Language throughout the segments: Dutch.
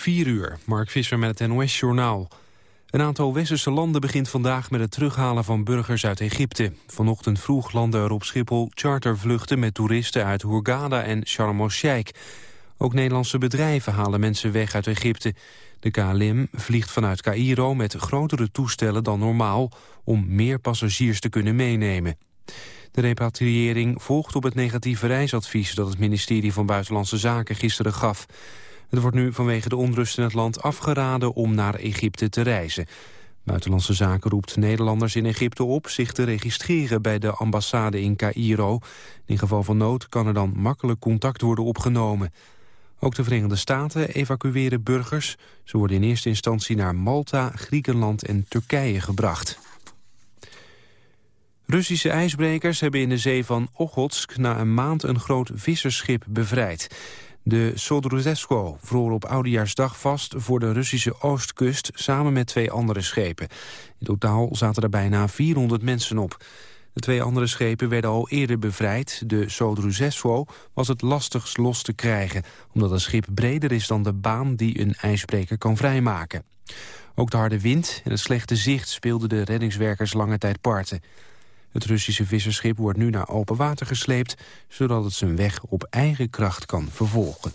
4 uur, Mark Visser met het NOS-journaal. Een aantal westerse landen begint vandaag met het terughalen van burgers uit Egypte. Vanochtend vroeg landden er op Schiphol chartervluchten met toeristen uit Hurghada en Sharm el-Sheikh. Ook Nederlandse bedrijven halen mensen weg uit Egypte. De KLM vliegt vanuit Cairo met grotere toestellen dan normaal... om meer passagiers te kunnen meenemen. De repatriëring volgt op het negatieve reisadvies... dat het ministerie van Buitenlandse Zaken gisteren gaf. Het wordt nu vanwege de onrust in het land afgeraden om naar Egypte te reizen. Buitenlandse Zaken roept Nederlanders in Egypte op zich te registreren bij de ambassade in Cairo. In geval van nood kan er dan makkelijk contact worden opgenomen. Ook de Verenigde Staten evacueren burgers. Ze worden in eerste instantie naar Malta, Griekenland en Turkije gebracht. Russische ijsbrekers hebben in de zee van Ochotsk na een maand een groot visserschip bevrijd. De Sodruzesko vroor op Oudejaarsdag vast voor de Russische oostkust samen met twee andere schepen. In totaal zaten er bijna 400 mensen op. De twee andere schepen werden al eerder bevrijd. De Sodruzesko was het lastigst los te krijgen, omdat een schip breder is dan de baan die een ijsbreker kan vrijmaken. Ook de harde wind en het slechte zicht speelden de reddingswerkers lange tijd parten. Het Russische visserschip wordt nu naar open water gesleept... zodat het zijn weg op eigen kracht kan vervolgen.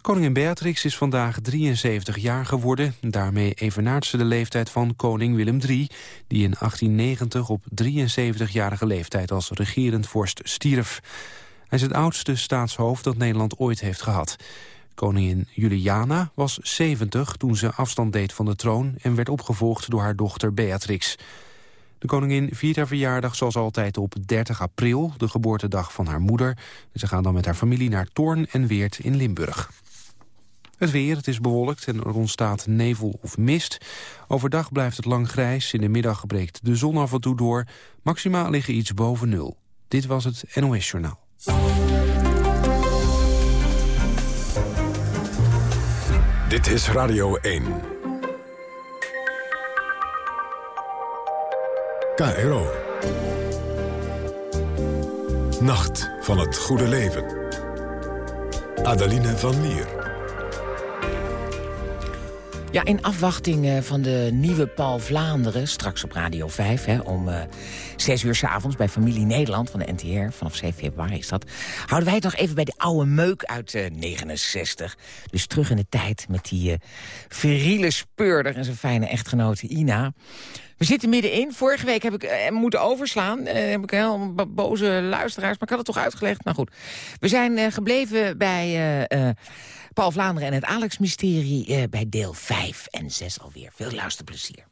Koningin Beatrix is vandaag 73 jaar geworden. Daarmee evenaart ze de leeftijd van koning Willem III... die in 1890 op 73-jarige leeftijd als regerend vorst stierf. Hij is het oudste staatshoofd dat Nederland ooit heeft gehad. Koningin Juliana was 70 toen ze afstand deed van de troon... en werd opgevolgd door haar dochter Beatrix. De koningin viert haar verjaardag zoals altijd op 30 april, de geboortedag van haar moeder. Ze gaan dan met haar familie naar Toorn en Weert in Limburg. Het weer, het is bewolkt en er ontstaat nevel of mist. Overdag blijft het lang grijs, in de middag breekt de zon af en toe door. Maximaal liggen iets boven nul. Dit was het NOS Journaal. Dit is Radio 1. KRO. Nacht van het goede leven. Adeline van Lier. Ja, in afwachting eh, van de nieuwe Paul Vlaanderen, straks op Radio 5... Hè, om uh, 6 uur s avonds bij Familie Nederland van de NTR... vanaf 7 februari is dat... houden wij het nog even bij de oude meuk uit uh, 69. Dus terug in de tijd met die uh, viriele speurder en zijn fijne echtgenote Ina... We zitten middenin. Vorige week heb ik moeten overslaan. Heb ik heel boze luisteraars, maar ik had het toch uitgelegd. Nou goed, we zijn gebleven bij Paul Vlaanderen en het Alex-mysterie... bij deel 5 en 6 alweer. Veel luisterplezier.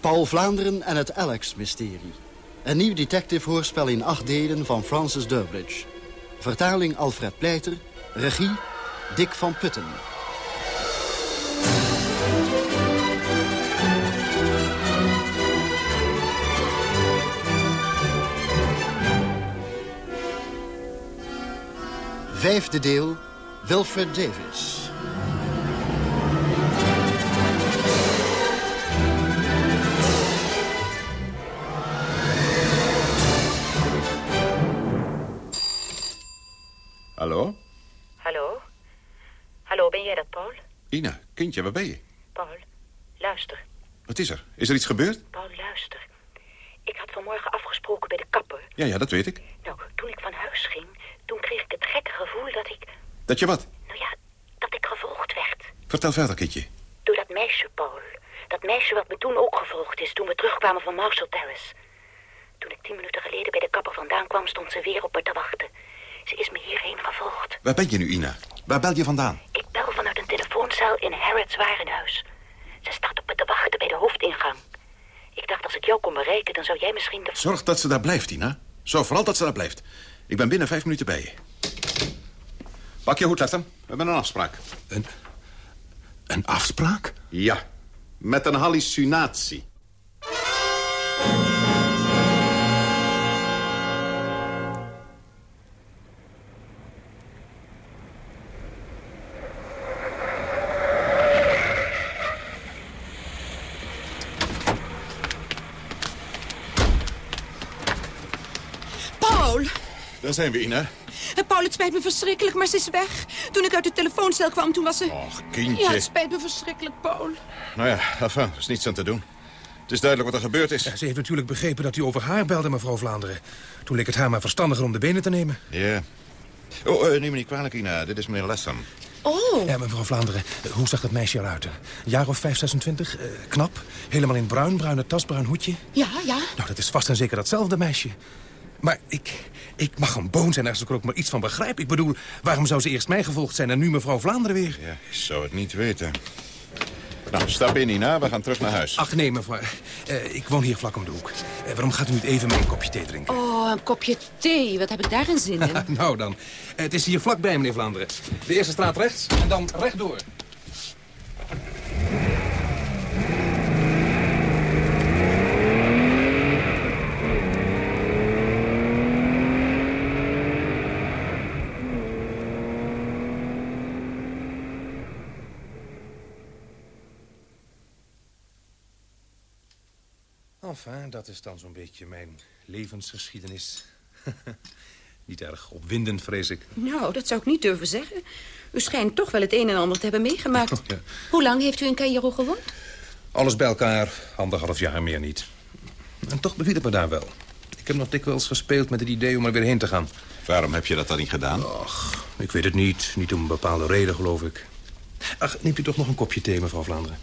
Paul Vlaanderen en het Alex-mysterie. Een nieuw detective-hoorspel in acht delen van Francis Durbridge. Vertaling Alfred Pleiter. Regie Dick van Putten. Vijfde deel, Wilfred Davis. Ina, kindje, waar ben je? Paul, luister. Wat is er? Is er iets gebeurd? Paul, luister. Ik had vanmorgen afgesproken bij de kapper. Ja, ja, dat weet ik. Nou, toen ik van huis ging, toen kreeg ik het gekke gevoel dat ik... Dat je wat? Nou ja, dat ik gevolgd werd. Vertel verder, kindje. Door dat meisje, Paul. Dat meisje wat me toen ook gevolgd is, toen we terugkwamen van Marshall Terrace. Toen ik tien minuten geleden bij de kapper vandaan kwam, stond ze weer op me te wachten. Ze is me hierheen gevolgd. Waar ben je nu, Ina? Waar bel je vandaan? Ik bel vanuit een telefooncel in Harrods warenhuis. Ze staat op me te wachten bij de hoofdingang. Ik dacht, als ik jou kon bereiken, dan zou jij misschien de... Zorg dat ze daar blijft, Ina. Zorg vooral dat ze daar blijft. Ik ben binnen vijf minuten bij je. Pak je hoed, Lefton. We hebben een afspraak. Een, een afspraak? Ja, met een hallucinatie. Daar zijn we, Ina. Eh, Paul, het spijt me verschrikkelijk, maar ze is weg. Toen ik uit de telefooncel kwam, toen was ze... Och, kindje. Ja, het spijt me verschrikkelijk, Paul. Nou ja, enfin, er is niets aan te doen. Het is duidelijk wat er gebeurd is. Ja, ze heeft natuurlijk begrepen dat u over haar belde, mevrouw Vlaanderen. Toen leek het haar maar verstandiger om de benen te nemen. Ja. Oh, eh, neem me niet kwalijk, Ina. Dit is meneer Lessam. Oh. Ja, mevrouw Vlaanderen, hoe zag dat meisje eruit? Een jaar of 5, 26? Eh, knap? Helemaal in bruin, bruine tas, bruin hoedje? Ja, ja. Nou, dat is vast en zeker datzelfde meisje. Maar ik, ik mag een boon zijn als ik er ook maar iets van begrijp. Ik bedoel, waarom zou ze eerst mij gevolgd zijn en nu mevrouw Vlaanderen weer? Ja, ik zou het niet weten. Nou, stap in, Ina. We gaan terug naar huis. Ach nee, mevrouw. Eh, ik woon hier vlak om de hoek. Eh, waarom gaat u niet even mijn kopje thee drinken? Oh, een kopje thee. Wat heb ik daar in zin in? nou dan, Eh, het is hier vlakbij, meneer Vlaanderen. De eerste straat rechts en dan rechtdoor. Enfin, dat is dan zo'n beetje mijn levensgeschiedenis. Niet erg opwindend, vrees ik. Nou, dat zou ik niet durven zeggen. U schijnt toch wel het een en ander te hebben meegemaakt. Ja. Hoe lang heeft u in Cairo gewoond? Alles bij elkaar, anderhalf jaar meer niet. En toch beviel het me daar wel. Ik heb nog dikwijls gespeeld met het idee om er weer heen te gaan. Waarom heb je dat dan niet gedaan? Ach, ik weet het niet. Niet om een bepaalde reden, geloof ik. Ach, neemt u toch nog een kopje thee, mevrouw Vlaanderen?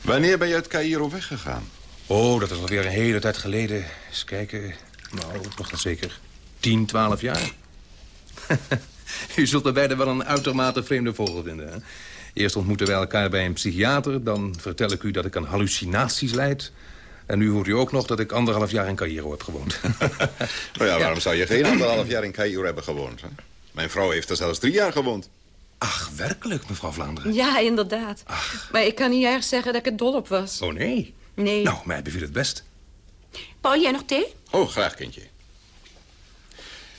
Wanneer ben je uit Cairo weggegaan? Oh, dat is alweer een hele tijd geleden. Eens kijken. Nou, nog wel zeker 10, 12 jaar. u zult er beiden wel een uitermate vreemde vogel vinden. Hè? Eerst ontmoeten wij elkaar bij een psychiater. Dan vertel ik u dat ik aan hallucinaties leid. En nu hoort u ook nog dat ik anderhalf jaar in Cairo heb gewoond. Nou ja, waarom zou je geen anderhalf jaar in Cairo hebben gewoond? Hè? Mijn vrouw heeft er zelfs drie jaar gewoond. Ach, werkelijk, mevrouw Vlaanderen? Ja, inderdaad. Maar ik kan niet erg zeggen dat ik er dol op was. Oh, nee. Nee. Nou, mij beviel het best. Paul, jij nog thee? Oh, graag, kindje.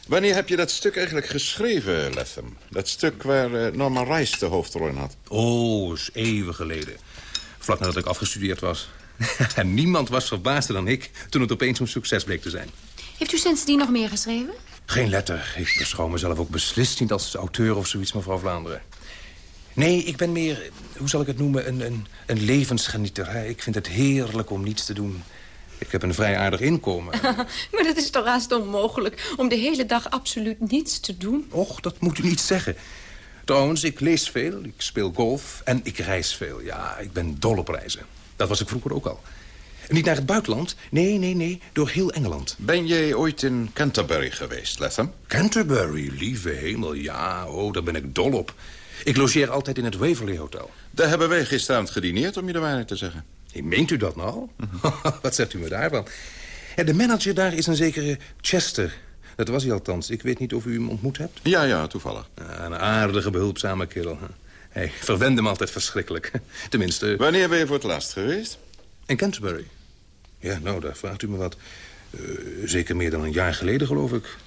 Wanneer heb je dat stuk eigenlijk geschreven, Latham? Dat stuk waar eh, Norman Rice de hoofdrol in had. Oh, is eeuwen geleden. Vlak nadat ik afgestudeerd was. en niemand was verbaasder dan ik toen het opeens zo'n succes bleek te zijn. Heeft u sindsdien nog meer geschreven? Geen letter. Ik beschouw mezelf ook beslist niet als auteur of zoiets, mevrouw Vlaanderen. Nee, ik ben meer, hoe zal ik het noemen, een, een, een levensgenieter. hè. Ik vind het heerlijk om niets te doen. Ik heb een vrij aardig inkomen. Maar dat is toch haast onmogelijk om de hele dag absoluut niets te doen? Och, dat moet u niet zeggen. Trouwens, ik lees veel, ik speel golf en ik reis veel. Ja, ik ben dol op reizen. Dat was ik vroeger ook al. Niet naar het buitenland. Nee, nee, nee. Door heel Engeland. Ben jij ooit in Canterbury geweest, Latham? Canterbury, lieve hemel. Ja, oh, daar ben ik dol op. Ik logeer altijd in het Waverley Hotel. Daar hebben wij gisteravond gedineerd, om je de waarheid te zeggen. Hey, meent u dat nou? Wat zegt u me daarvan? De manager daar is een zekere Chester. Dat was hij althans. Ik weet niet of u hem ontmoet hebt. Ja, ja, toevallig. Ja, een aardige, behulpzame kerel. Hij verwende me altijd verschrikkelijk. Tenminste, Wanneer ben je voor het laatst geweest? in Canterbury. Ja, nou, daar vraagt u me wat. Eh, zeker meer dan een jaar geleden, geloof ik.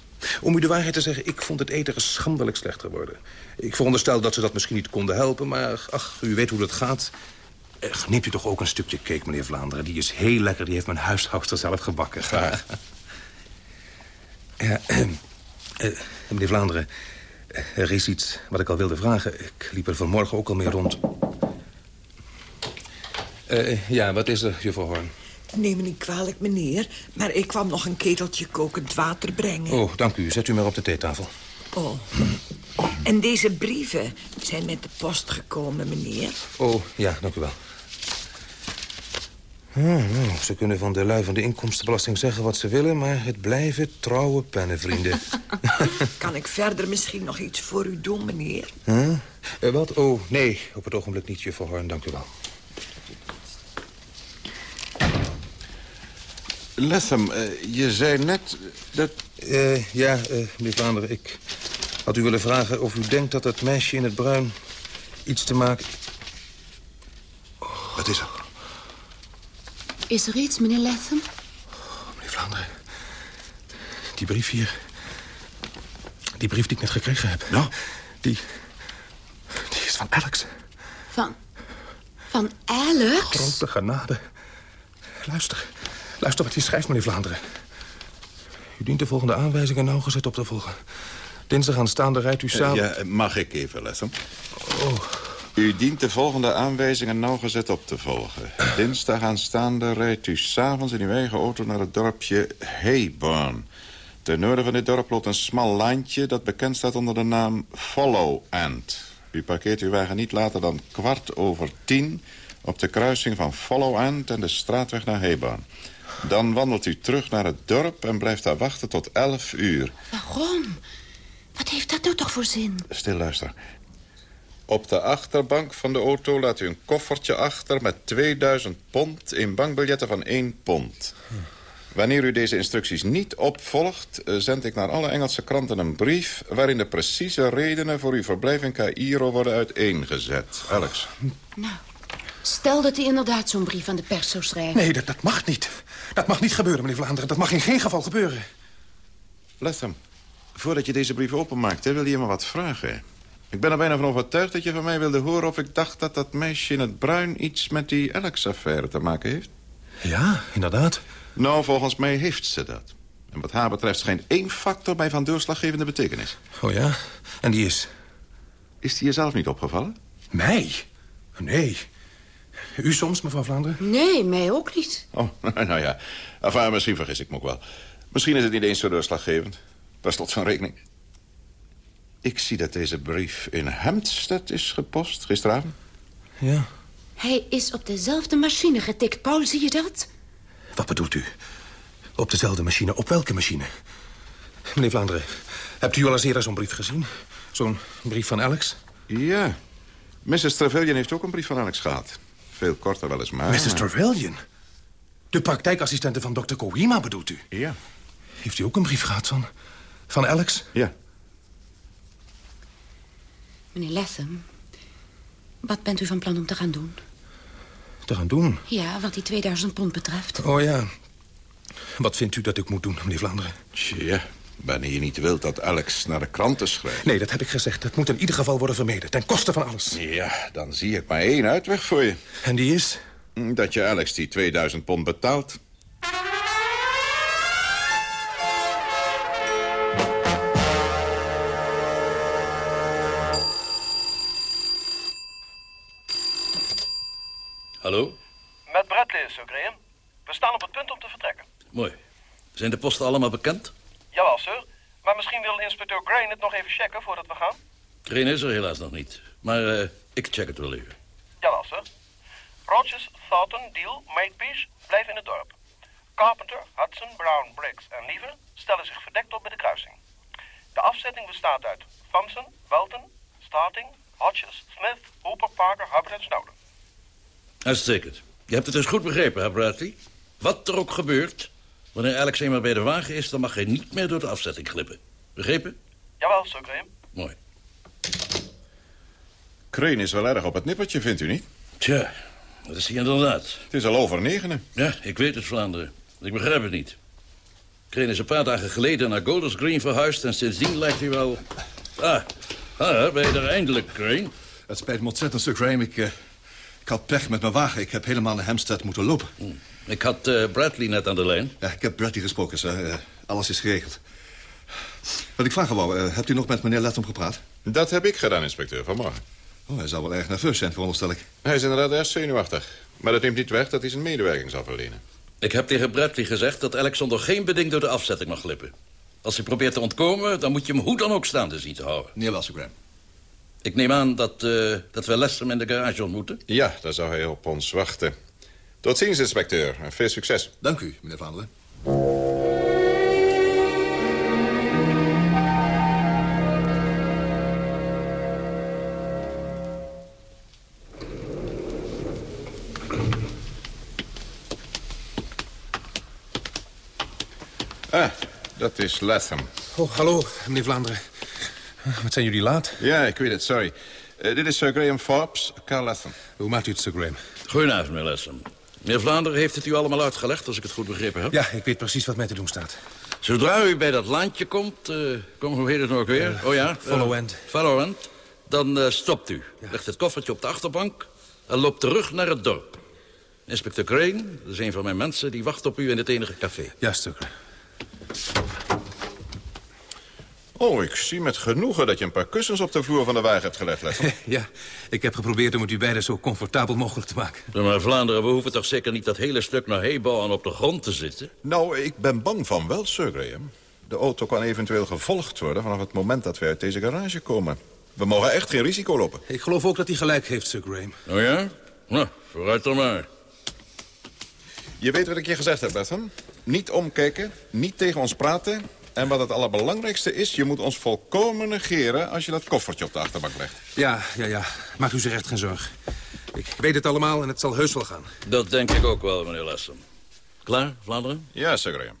Om u de waarheid te zeggen, ik vond het eten schandelijk slecht geworden. Ik veronderstel dat ze dat misschien niet konden helpen, maar ach, u weet hoe dat gaat. Eh, neemt u toch ook een stukje cake, meneer Vlaanderen? Die is heel lekker, die heeft mijn huishoudster zelf gebakken. Graag. Ja, eh, eh, meneer Vlaanderen, eh, er is iets wat ik al wilde vragen. Ik liep er vanmorgen ook al mee rond. Eh, ja, wat is er, juffrouw Horn? Neem me niet kwalijk, meneer, maar ik kwam nog een keteltje kokend water brengen. Oh, dank u. Zet u maar op de theetafel. Oh. En deze brieven zijn met de post gekomen, meneer. Oh, ja, dank u wel. Ah, nou, ze kunnen van de lui van de inkomstenbelasting zeggen wat ze willen... maar het blijven trouwe pennenvrienden. Kan ik verder misschien nog iets voor u doen, meneer? Huh? Eh, wat? Oh, nee, op het ogenblik niet, juffrouw Horn, dank u wel. Latham, eh, je zei net dat... Eh, ja, eh, meneer Vlaanderen, ik had u willen vragen of u denkt dat dat meisje in het bruin iets te maken... Wat is er? Is er iets, meneer Latham? Meneer Vlaanderen, die brief hier... Die brief die ik net gekregen heb. Nou? Die... Die is van Alex. Van... Van Alex? Grote genade. Luister. Luister wat hij schrijft, meneer Vlaanderen. U dient de volgende aanwijzingen nauwgezet op te volgen. Dinsdag aanstaande rijdt u samen... Ja, mag ik even letten? Oh. U dient de volgende aanwijzingen nauwgezet op te volgen. Dinsdag aanstaande rijdt u s'avonds in uw eigen auto naar het dorpje Hayburn. Ten noorden van dit dorp loopt een smal landje dat bekend staat onder de naam Follow End. U parkeert uw wagen niet later dan kwart over tien... op de kruising van Follow End en de straatweg naar Hayburn. Dan wandelt u terug naar het dorp en blijft daar wachten tot elf uur. Waarom? Wat heeft dat nou toch voor zin? Stil, luister. Op de achterbank van de auto laat u een koffertje achter... met 2000 pond in bankbiljetten van 1 pond. Wanneer u deze instructies niet opvolgt... eh, zend ik naar alle Engelse kranten een brief... waarin de precieze redenen voor uw verblijf in Cairo worden uiteengezet. Alex. Nou, stel dat hij inderdaad zo'n brief aan de pers zou schrijven. Nee, dat, dat mag niet. Dat mag niet gebeuren, meneer Vlaanderen. Dat mag in geen geval gebeuren. Latham, voordat je deze brief openmaakt, hè, wil je me wat vragen. Ik ben er bijna van overtuigd dat je van mij wilde horen... of ik dacht dat dat meisje in het bruin iets met die Alex-affaire te maken heeft. Ja, inderdaad. Nou, volgens mij heeft ze dat. En wat haar betreft schijnt één factor bij van doorslaggevende betekenis. Oh ja? En die is? Is die jezelf niet opgevallen? Mij? Nee. U soms, mevrouw Vlaanderen? Nee, mij ook niet. Oh, nou ja. Enfin, misschien vergis ik me ook wel. Misschien is het niet eens zo doorslaggevend. Per slot van rekening. Ik zie dat deze brief in Hampstead is gepost gisteravond. Ja. Hij is op dezelfde machine getikt. Paul, zie je dat? Wat bedoelt u? Op dezelfde machine? Op welke machine? Meneer Vlaanderen, hebt u al eens eerder zo'n brief gezien? Zo'n brief van Alex? Ja. Mrs. Trevelyan heeft ook een brief van Alex gehad. Veel korter weliswaar. Mrs. Trevelyan? De praktijkassistente van dokter Kohima bedoelt u? Ja. Heeft u ook een brief gehad van, van Alex? Ja. Meneer Latham, wat bent u van plan om te gaan doen? Te gaan doen? Ja, wat die 2000 pond betreft. Oh ja. Wat vindt u dat ik moet doen, meneer Vlaanderen? Tja, wanneer je niet wilt dat Alex naar de kranten schrijft. Nee, dat heb ik gezegd. Dat moet in ieder geval worden vermeden. Ten koste van alles. Ja, dan zie ik maar één uitweg voor je. En die is? Dat je Alex die 2000 pond betaalt. Hallo? Met Bradley, Sir Graham. We staan op het punt om te vertrekken. Mooi. Zijn de posten allemaal bekend? Jawel, sir. Maar misschien wil inspecteur Grain het nog even checken voordat we gaan. Crane is er helaas nog niet. Maar eh, ik check het wel even. Jawel, sir. Rogers, Thornton, Deal, Makepeace blijven in het dorp. Carpenter, Hudson, Brown, Briggs en Lever stellen zich verdekt op bij de kruising. De afzetting bestaat uit Thompson, Welton, Starting, Hodges, Smith, Hooper, Parker, Hubbard en Snowden. Uitstekend. Je hebt het dus goed begrepen, hè, Bradley? Wat er ook gebeurt, wanneer Alex eenmaal bij de wagen is... dan mag hij niet meer door de afzetting glippen. Begrepen? Jawel, Sir Graham. Mooi. Crane is wel erg op het nippertje, vindt u niet? Tja, dat is hij inderdaad. Het is al over negenen. Ja, ik weet het, Vlaanderen. Ik begrijp het niet. Crane is een paar dagen geleden naar Golders Green verhuisd... en sindsdien lijkt hij wel... Ah, ah ben je er eindelijk, Crane? Het spijt me ontzettend, Sir Graham. Ik, eh, ik had pech met mijn wagen. Ik heb helemaal naar Hampstead moeten lopen. Ik had eh, Bradley net aan de lijn. Ja, ik heb Bradley gesproken, sir. Eh, alles is geregeld. Wat ik vragen wou, eh, hebt u nog met meneer Latham gepraat? Dat heb ik gedaan, inspecteur, vanmorgen. Oh, hij zou wel erg nerveus zijn, veronderstel ik. Hij is inderdaad erg zenuwachtig. Maar dat neemt niet weg dat hij zijn medewerking zal verlenen. Ik heb tegen Bradley gezegd dat Alex onder geen beding door de afzetting mag glippen. Als hij probeert te ontkomen, dan moet je hem hoe dan ook staande zien te houden. Sir Graham. Ik neem aan dat, eh, dat we Lester in de garage ontmoeten. Ja, daar zou hij op ons wachten. Tot ziens, inspecteur. En veel succes. Dank u, meneer Vlaanderen. Ah, dat is Latham. Oh, hallo, meneer Vlaanderen. Wat zijn jullie laat? Ja, ik weet het, sorry. Eh, dit is Sir Graham Forbes, Carl Latham. Hoe maakt u het, Sir Graham? Goedenavond, meneer Lester. Meneer Vlaanderen heeft het u allemaal uitgelegd, als ik het goed begrepen heb. Ja, ik weet precies wat mij te doen staat. Zodra u bij dat landje komt, eh, kom, hoe heet het nog ook weer? oh ja? Follow eh, End. Follow End. Dan eh, stopt u. Legt het koffertje op de achterbank en loopt terug naar het dorp. Inspecteur Crane, dat is een van mijn mensen, die wacht op u in het enige café. Ja, Graham. Oh, ik zie met genoegen dat je een paar kussens op de vloer van de wagen hebt gelegd, Lester. ja, ik heb geprobeerd om het u beiden zo comfortabel mogelijk te maken. Maar Vlaanderen, we hoeven toch zeker niet dat hele stuk naar Hebouw en op de grond te zitten? Nou, ik ben bang van wel, Sir Graham. De auto kan eventueel gevolgd worden vanaf het moment dat we uit deze garage komen. We mogen echt geen risico lopen. Ik geloof ook dat hij gelijk heeft, Sir Graham. Oh ja? Nou, vooruit dan maar. Je weet wat ik je gezegd heb, Betham. Niet omkijken, niet tegen ons praten... En wat het allerbelangrijkste is, je moet ons volkomen negeren... als je dat koffertje op de achterbank legt. Ja, ja, ja. Maakt u zich echt geen zorg. Ik weet het allemaal en het zal heus wel gaan. Dat denk ik ook wel, meneer Lessen. Klaar, Vlaanderen? Ja, Sir Graham.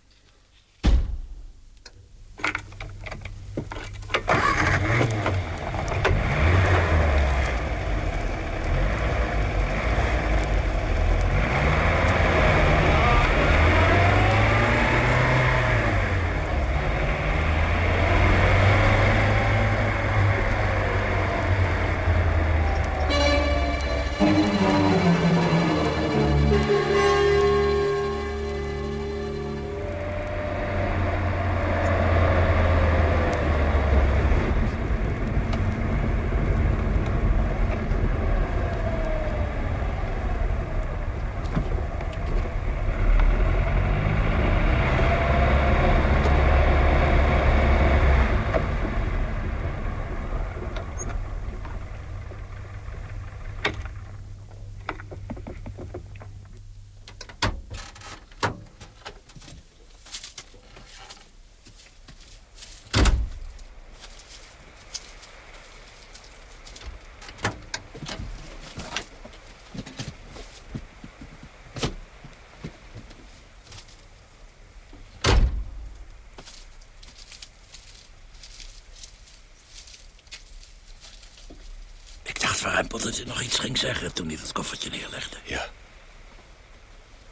Dat hij nog iets ging zeggen toen hij dat koffertje neerlegde. Ja.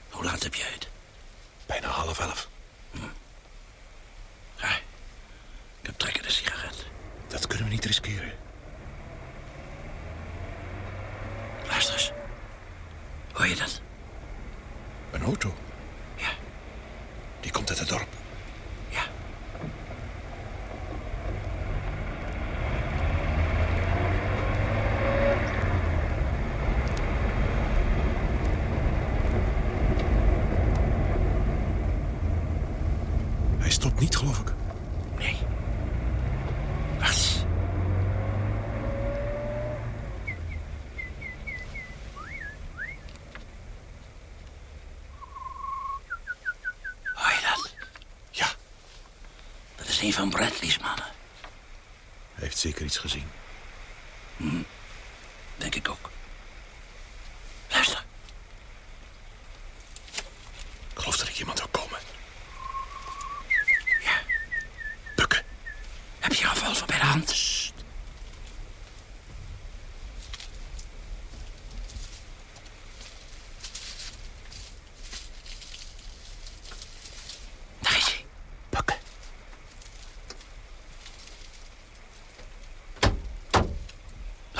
Hoe laat heb jij het? Bijna half elf. Hm. Ja, ik heb trek in de sigaret. Dat kunnen we niet riskeren. Luister eens. Hoor je dat? Een auto? Ja. Die komt uit het dorp. Ja. Hij stopt niet, geloof ik. Nee. Wacht eens. Hoor je dat? Ja. Dat is een van Bradley's mannen. Hij heeft zeker iets gezien. Hm. Denk ik ook. Luister. Ik geloof dat ik iemand wil komen. Ja. Bukken. Heb je een revolver bij de hand? Daar is hij. Bukken.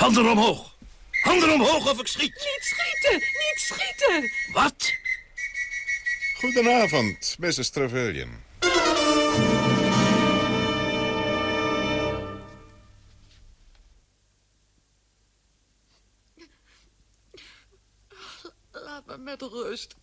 Handen omhoog. Handen omhoog of ik schiet. Niet schieten! Niet schieten! Wat? Goedenavond, Mrs. Trevelyan. Laat me met rust.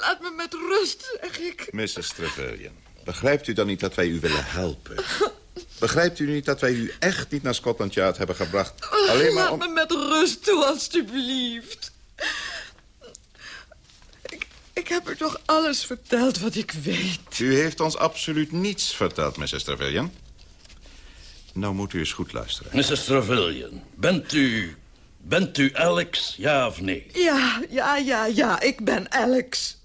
Laat me met rust, zeg ik. Mrs. Trevelyan, begrijpt u dan niet dat wij u willen helpen? Begrijpt u niet dat wij u echt niet naar Scotland Yard hebben gebracht? Alleen maar Laat om... me met rust toe, alstublieft. Ik, ik heb u toch alles verteld wat ik weet. U heeft ons absoluut niets verteld, Mrs. Trevelyan. Nou moet u eens goed luisteren. Mrs. Trevelyan, bent u... Bent u Alex, ja of nee? Ja, ja, ja, ja, ik ben Alex.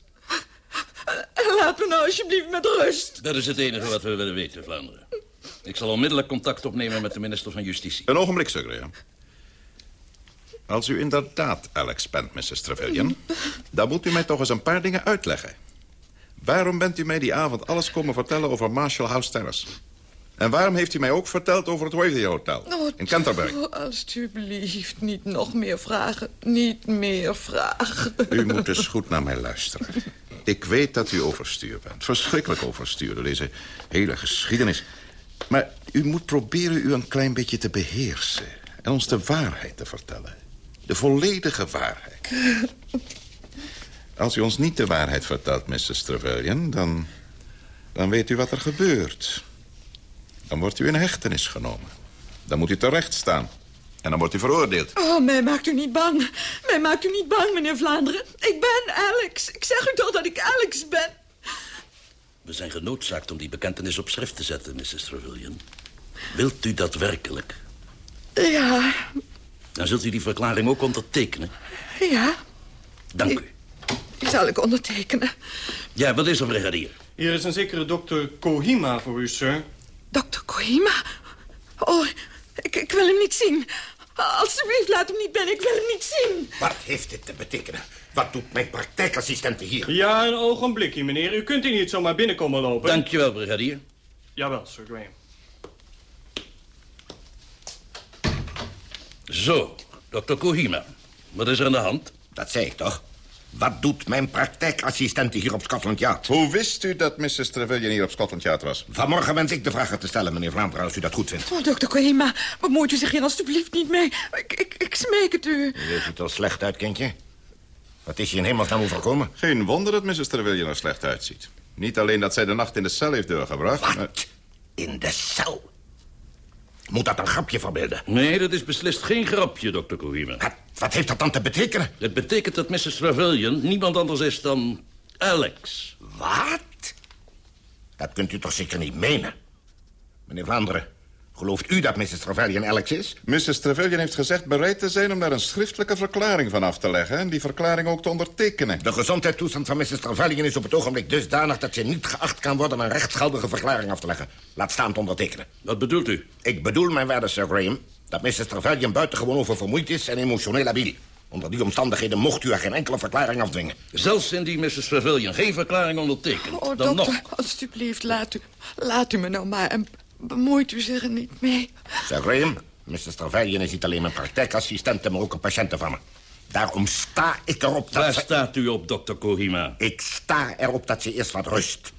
Laat me nou alsjeblieft met rust. Dat is het enige wat we willen weten, Vlaanderen. Ik zal onmiddellijk contact opnemen met de minister van Justitie. Een ogenblik, Sir Graham. Als u inderdaad Alex bent, Mrs. Trevelyan... dan moet u mij toch eens een paar dingen uitleggen. Waarom bent u mij die avond alles komen vertellen over Marshall House Terrace? En waarom heeft u mij ook verteld over het Waverley Hotel Oh, in Canterbury? oh, alsjeblieft, niet nog meer vragen. Niet meer vragen. U moet dus goed naar mij luisteren. Ik weet dat u overstuur bent. Verschrikkelijk overstuur door deze hele geschiedenis. Maar u moet proberen u een klein beetje te beheersen. En ons de waarheid te vertellen. De volledige waarheid. Als u ons niet de waarheid vertelt, Mrs. Trevelyan... dan, dan weet u wat er gebeurt. Dan wordt u in hechtenis genomen. Dan moet u terecht staan. En dan wordt u veroordeeld. Oh, mij maakt u niet bang. Mij maakt u niet bang, meneer Vlaanderen. Ik ben Alex. Ik zeg u toch dat ik Alex ben. We zijn genoodzaakt om die bekentenis op schrift te zetten, Mrs. Trevelyan. Wilt u dat werkelijk? Ja, Dan zult u die verklaring ook ondertekenen. ja. Dank u. Die zal ik ondertekenen. Ja, wat is er, brigadier? Hier is een zekere dokter Kohima voor u, sir. Dokter Kohima? Oh, ik, ik wil hem niet zien. Alsjeblieft, laat hem niet binnen. Ik wil hem niet zien. Wat heeft dit te betekenen? Wat doet mijn praktijkassistente hier? Ja, een ogenblikje, meneer. U kunt hier niet zomaar binnenkomen lopen. Dankjewel, brigadier. Jawel, Sir Graham. Zo, dokter Kohima. Wat is er aan de hand? Dat zei ik toch? Wat doet mijn praktijkassistente hier op Scotland Yard? Hoe wist u dat Mrs. Trevelyan hier op Scotland Yard was? Vanmorgen wens ik de vragen te stellen, meneer Vlaanderen, als u dat goed vindt. Oh, dokter Kohima, bemoeit u zich hier alstublieft niet mee. Ik, ik, ik smeek het u. U ziet er slecht uit, kindje. Wat is je in hemelsnaam overkomen? Geen wonder dat Mrs. Trevelyan er slecht uitziet. Niet alleen dat zij de nacht in de cel heeft doorgebracht... Wat? maar- In de cel? Moet dat een grapje verbeelden? Nee, dat is beslist geen grapje, dokter Kohima. Wat, wat heeft dat dan te betekenen? Het betekent dat Mrs. Trevelyan niemand anders is dan Alex. Wat? Dat kunt u toch zeker niet menen? Meneer Vlaanderen, gelooft u dat Mrs. Trevelyan Alex is? Mrs. Trevelyan heeft gezegd bereid te zijn om daar een schriftelijke verklaring van af te leggen... en die verklaring ook te ondertekenen. De gezondheidstoestand van Mrs. Trevelyan is op het ogenblik dusdanig... dat ze niet geacht kan worden een rechtsgeldige verklaring af te leggen. Laat staan te ondertekenen. Wat bedoelt u? Ik bedoel, mijn waarde Sir Graham... dat Mrs. Trevelyan buitengewoon oververmoeid is en emotioneel labiel. Onder die omstandigheden mocht u haar geen enkele verklaring afdwingen. Zelfs indien Mrs. Trevelyan geen verklaring ondertekent. Oh, dan dokter, nog. alstublieft, laat u, laat u me nou maar en bemoeit u zich er niet mee. Sir Graham, Mrs. Trevelyan is niet alleen mijn praktijkassistente... maar ook een patiënte van me. Daarom sta ik erop dat Waar ze... staat u op, dokter Kohima? Ik sta erop dat ze eerst wat rust.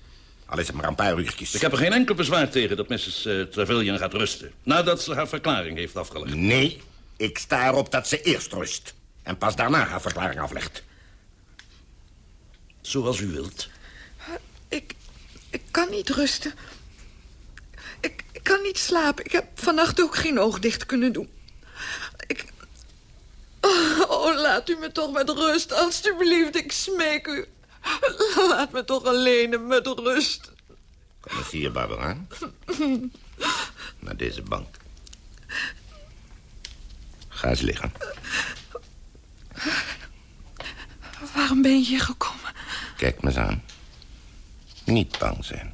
Al is het maar een paar uurtjes. Ik heb er geen enkel bezwaar tegen dat Mrs. eh, Trevelyan gaat rusten. Nadat ze haar verklaring heeft afgelegd. Nee, ik sta erop dat ze eerst rust. En pas daarna haar verklaring aflegt. Zoals u wilt. Ik, ik kan niet rusten. Ik, kan niet slapen. Ik heb vannacht ook geen oog dicht kunnen doen. Ik... Oh, oh, laat u me toch met rust, alstublieft. Ik smeek u. Laat me toch alleen en met rust. Kom eens hier, Barbara. Naar deze bank. Ga eens liggen. Waarom ben je hier gekomen? Kijk me eens aan. Niet bang zijn.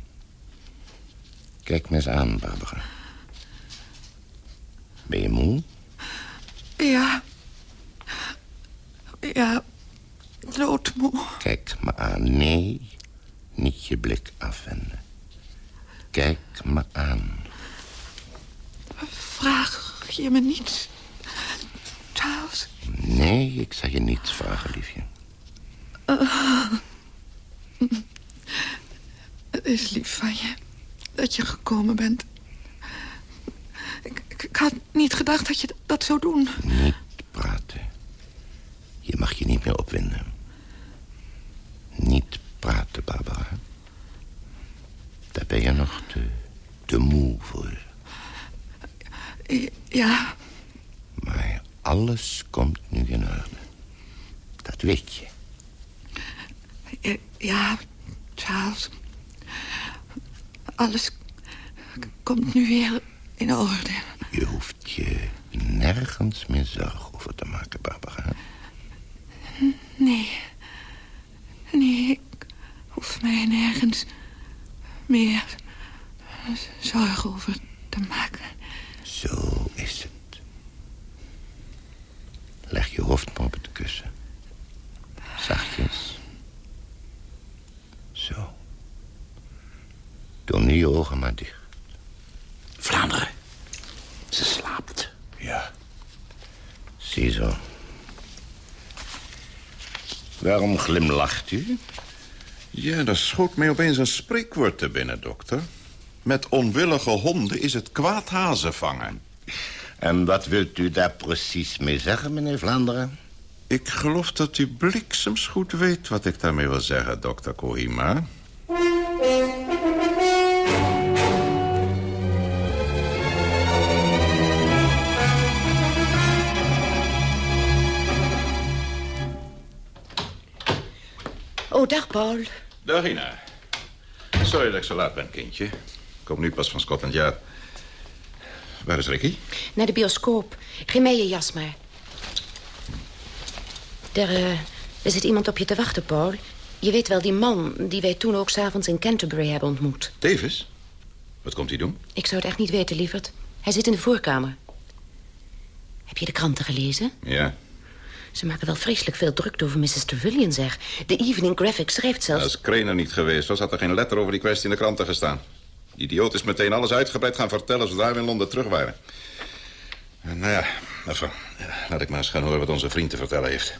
Kijk me eens aan, Barbara. Ben je moe? Ja. Ja. Doodmoe. Kijk me aan. Nee, niet je blik afwenden. Kijk me aan. Vraag je me niets, Charles? Nee, ik zal je niets vragen, liefje. Ah. Het is lief van je dat je gekomen bent. Ik, ik, ik had niet gedacht dat je dat zou doen. Niet praten. Je mag je niet meer opwinden. Niet praten, Barbara. Daar ben je nog te, te moe voor. Ja, Maar alles komt nu in orde. Dat weet je. ja, Charles. Alles komt nu weer in orde. Je hoeft je nergens meer zorgen over te maken, Barbara. Nee. Nee, ik hoef mij nergens meer zorgen over te maken. Zo is het. Leg je hoofd maar op het kussen. Zachtjes. Zo. Doe nu je ogen maar dicht. Vlaanderen. Ze slaapt. Ja. Ziezo. Waarom glimlacht u? Ja, daar schoot mij opeens een spreekwoord te binnen, dokter. Met onwillige honden is het kwaad hazen vangen. En wat wilt u daar precies mee zeggen, meneer Vlaanderen? Ik geloof dat u bliksems goed weet wat ik daarmee wil zeggen, dokter Kohima. Oh, dag, Paul. Dag, Ina. Sorry dat ik zo laat ben, kindje. Ik kom nu pas van Scotland Yard. Waar is Ricky? Naar de bioscoop. Geef mij je jas maar. Er, eh, er zit iemand op je te wachten, Paul. Je weet wel, die man die wij toen ook s'avonds in Canterbury hebben ontmoet. Davis? Wat komt hij doen? Ik zou het echt niet weten, lieverd. Hij zit in de voorkamer. Heb je de kranten gelezen? Ja. Ze maken wel vreselijk veel druk over Mrs. Trevelyan, zeg. De Evening Graphic schrijft zelfs... Als Crane er niet geweest was, had er geen letter over die kwestie in de kranten gestaan. Die idioot is meteen alles uitgebreid gaan vertellen zodra we in Londen terug waren. En, Nou ja, even. Laat ik maar eens gaan horen wat onze vriend te vertellen heeft.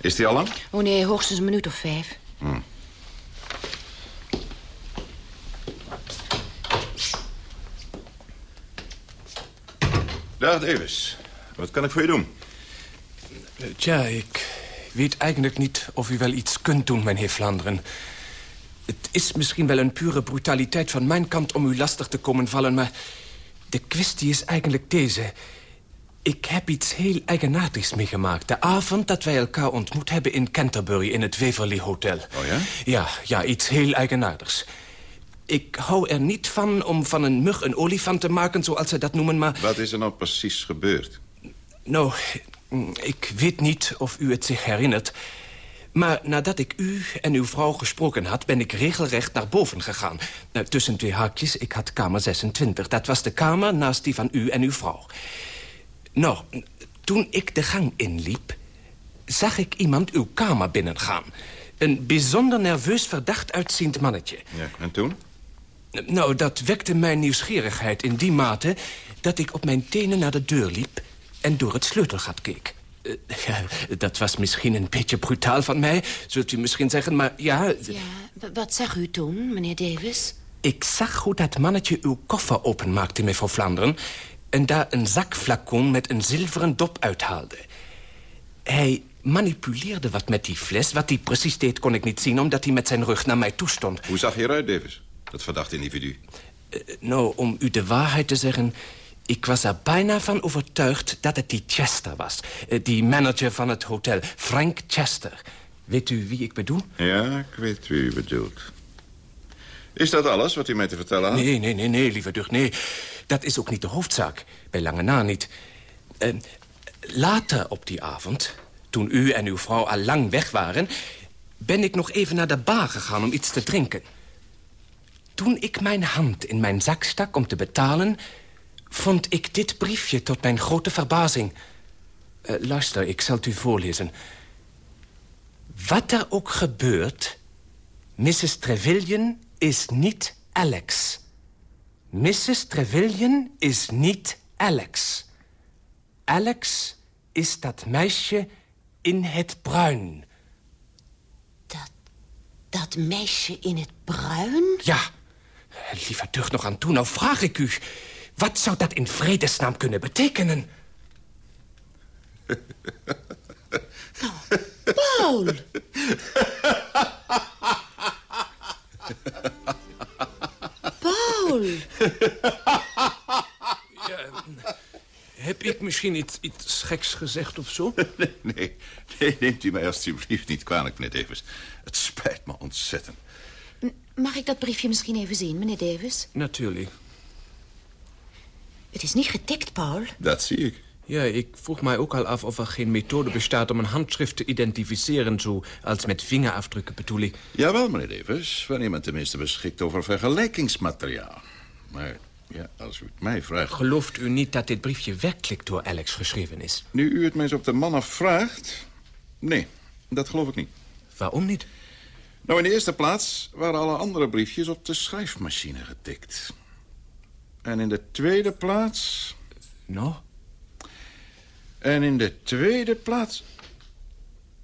Is die al lang? Oh nee, hoogstens een minuut of vijf. Hm. Dag, Davis. Wat kan ik voor je doen? Tja, ik weet eigenlijk niet of u wel iets kunt doen, meneer Vlaanderen. Het is misschien wel een pure brutaliteit van mijn kant om u lastig te komen vallen... maar de kwestie is eigenlijk deze. Ik heb iets heel eigenaardigs meegemaakt. De avond dat wij elkaar ontmoet hebben in Canterbury... in het Waverly Hotel. Oh ja? Ja, ja, iets heel eigenaardigs. Ik hou er niet van om van een mug een olifant te maken, zoals ze dat noemen, maar... Wat is er nou precies gebeurd? Nou, ik weet niet of u het zich herinnert... maar nadat ik u en uw vrouw gesproken had... ben ik regelrecht naar boven gegaan. Nou, tussen twee haakjes, ik had kamer 26. Dat was de kamer naast die van u en uw vrouw. Nou, toen ik de gang inliep... zag ik iemand uw kamer binnengaan. Een bijzonder nerveus verdacht uitziend mannetje. Ja, en toen? Nou, dat wekte mijn nieuwsgierigheid in die mate... dat ik op mijn tenen naar de deur liep en door het sleutelgat keek. Eh, ja, dat was misschien een beetje brutaal van mij, zult u misschien zeggen, maar ja... Ja, wat zag u toen, meneer Davis? Ik zag hoe dat mannetje uw koffer openmaakte, mevrouw Vlaanderen... en daar een zakflacon met een zilveren dop uithaalde. Hij manipuleerde wat met die fles. Wat hij precies deed kon ik niet zien, omdat hij met zijn rug naar mij toestond. Hoe zag je eruit, Davis? Dat verdachte individu. Eh, nou, om u de waarheid te zeggen... ik was er bijna van overtuigd dat het die Chester was. Eh, die manager van het hotel, Frank Chester. Weet u wie ik bedoel? Ja, ik weet wie u bedoelt. Is dat alles wat u mij te vertellen had? Nee, nee, nee, nee, lieve Dug, nee. Dat is ook niet de hoofdzaak. Bij lange na niet. Later op die avond, toen u en uw vrouw al lang weg waren... ben ik nog even naar de bar gegaan om iets te drinken. Toen ik mijn hand in mijn zak stak om te betalen... vond ik dit briefje tot mijn grote verbazing. Eh, luister, ik zal het u voorlezen. Wat er ook gebeurt... Mrs. Trevelyan is niet Alex. Mrs. Trevelyan is niet Alex. Alex is dat meisje in het bruin. Dat meisje in het bruin? Ja, liever terug nog aan toe. Nou vraag ik u, wat zou dat in vredesnaam kunnen betekenen? Paul! Paul! Ja, heb ik misschien iets, iets geks gezegd of zo? Nee, nee, nee, neemt u mij alstublieft niet kwalijk, meneer Davis. Het spijt me ontzettend. Mag ik dat briefje misschien even zien, meneer Davis? Natuurlijk. Het is niet getikt, Paul. Dat zie ik. Ja, ik vroeg mij ook al af of er geen methode bestaat om een handschrift te identificeren, zo als met vingerafdrukken bedoel ik. Jawel, meneer Davis, wanneer men tenminste beschikt over vergelijkingsmateriaal. Maar ja, als u het mij vraagt... Gelooft u niet dat dit briefje werkelijk door Alex geschreven is? Nu u het mij eens op de man vraagt... Nee, dat geloof ik niet. Waarom niet? Nou, in de eerste plaats waren alle andere briefjes op de schrijfmachine getikt. En in de tweede plaats... Nou? En in de tweede plaats...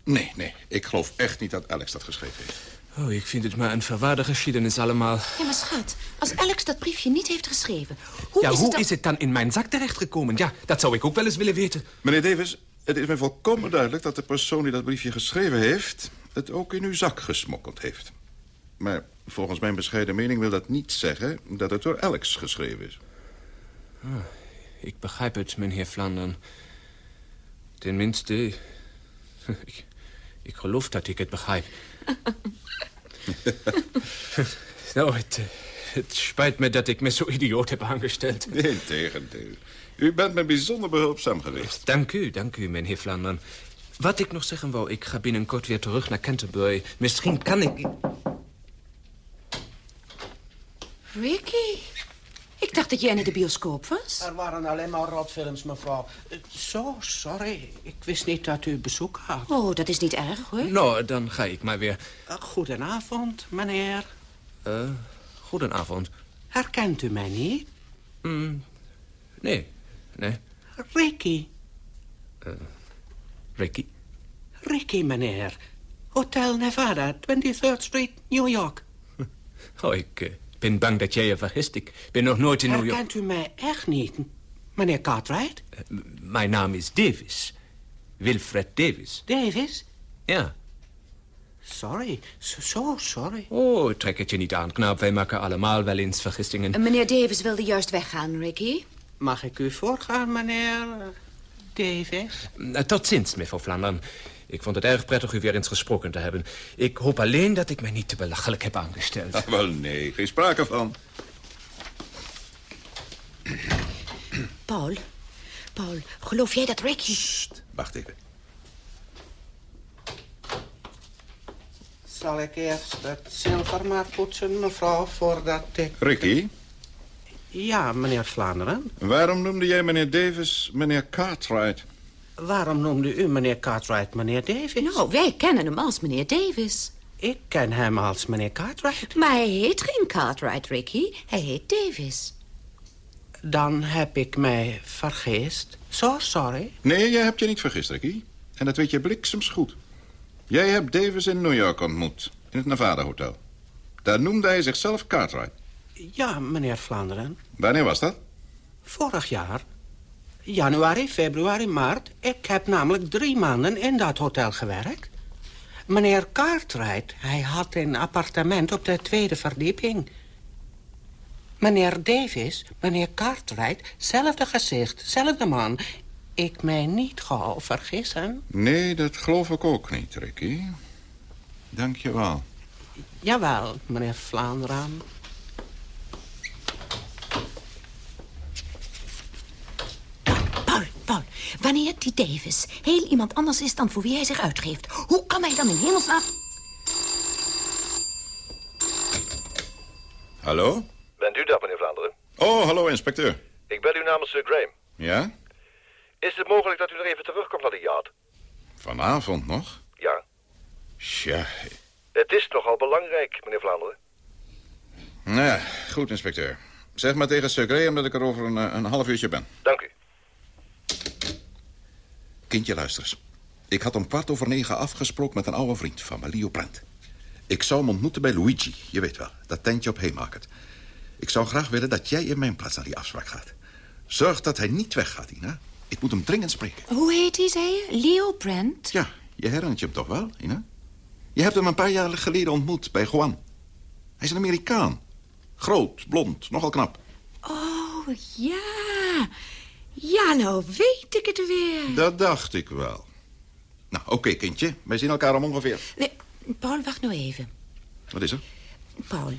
Nee, nee, ik geloof echt niet dat Alex dat geschreven heeft. Oh, ik vind het maar een verwaarde geschiedenis allemaal. Ja, maar schat, als Alex dat briefje niet heeft geschreven... Hoe ja, is hoe het dan... is het dan in mijn zak terechtgekomen? Ja, dat zou ik ook wel eens willen weten. Meneer Davis, het is mij volkomen duidelijk dat de persoon die dat briefje geschreven heeft... het ook in uw zak gesmokkeld heeft. Maar volgens mijn bescheiden mening wil dat niet zeggen dat het door Alex geschreven is. Ah, ik begrijp het, meneer Vlaanderen. Tenminste, ik, ik geloof dat ik het begrijp. nou, het, het spijt me dat ik me zo idioot heb aangesteld. Integendeel. U bent me bijzonder behulpzaam geweest. Dank u, dank u, meneer Vlaanderen. Wat ik nog zeggen wou, ik ga binnenkort weer terug naar Canterbury. Misschien kan ik... Ricky, ik dacht dat jij naar de bioscoop was. Er waren alleen maar rotfilms, mevrouw. Eh, Zo, sorry. Ik wist niet dat u bezoek had. Oh, dat is niet erg, hoor. Nou, dan ga ik maar weer. Eh, Goedenavond, meneer. Eh, goedenavond. Herkent u mij niet? Mm, nee, nee. Ricky. Eh, Ricky? Ricky, meneer. Hotel Nevada, 23rd Street, New York. Oh, ik ben bang dat jij je vergist. Ik ben nog nooit in New York. Herkent u mij echt niet, meneer Cartwright? Eh, mijn naam is Davis. Wilfred Davis. Davis? Ja. Sorry, zo, zo sorry. Oh, trek het je niet aan, knaap. Wij maken allemaal wel eens vergissingen. En meneer Davis wilde juist weggaan, Ricky. Mag ik u voorgaan, meneer Davis? Eh, Tot ziens, mevrouw Vlaanderen. Ik vond het erg prettig u weer eens gesproken te hebben. Ik hoop alleen dat ik mij niet te belachelijk heb aangesteld. Ah, wel nee, geen sprake van. Paul, Paul, geloof jij dat Ricky... Wacht even. Zal ik eerst het zilver maar poetsen, mevrouw, voordat ik... Ricky, Ja, meneer Vlaanderen. waarom noemde jij meneer Davis meneer Cartwright? Waarom noemde u meneer Cartwright meneer Davis? Nou, wij kennen hem als meneer Davis. Ik ken hem als meneer Cartwright. Maar hij heet geen Cartwright, Ricky. Hij heet Davis. Dan heb ik mij vergist. Zo sorry. Nee, jij hebt je niet vergist, Ricky. En dat weet je bliksems goed. Jij hebt Davis in New York ontmoet, in het Nevada Hotel. Daar noemde hij zichzelf Cartwright. Ja, meneer Vlaanderen. Wanneer was dat? Vorig jaar. Januari, februari, maart. Ik heb namelijk drie maanden in dat hotel gewerkt. Meneer Cartwright, hij had een appartement op de tweede verdieping. Meneer Davis, meneer Cartwright, zelfde gezicht, zelfde man. Ik mij niet gauw vergissen. Nee, dat geloof ik ook niet, Ricky. Dank je wel. Jawel, meneer Vlaanderen. Paul, wanneer die Davis heel iemand anders is dan voor wie hij zich uitgeeft... hoe kan hij dan in hemelsnaam... Hallo? Bent u dat, meneer Vlaanderen? Oh, hallo, inspecteur. Ik bel u namens Sir Graham. Ja? Is het mogelijk dat u nog even terugkomt naar de yacht? Vanavond nog? Ja. Tja. Het is nogal belangrijk, meneer Vlaanderen. Nou ja, goed, inspecteur. Zeg maar tegen Sir Graham dat ik er over een, eh, een half uurtje ben. Dank u. Kindje, luister eens. Ik had om kwart over negen afgesproken met een oude vriend van me, Leo Brent. Ik zou hem ontmoeten bij Luigi, je weet wel. Dat tentje op Haymarket. Ik zou graag willen dat jij in mijn plaats naar die afspraak gaat. Zorg dat hij niet weggaat, Ina. Ik moet hem dringend spreken. Hoe heet hij, zei je? Leo Brent? Ja, je herinnert je hem toch wel, Ina? Je hebt hem een paar jaar geleden ontmoet bij Juan. Hij is een Amerikaan. Groot, blond, nogal knap. Oh, ja. Ja, nou weet ik het weer. Dat dacht ik wel. Nou, oké, kindje. Wij zien elkaar om ongeveer... Nee, Paul, wacht nou even. Wat is er? Paul,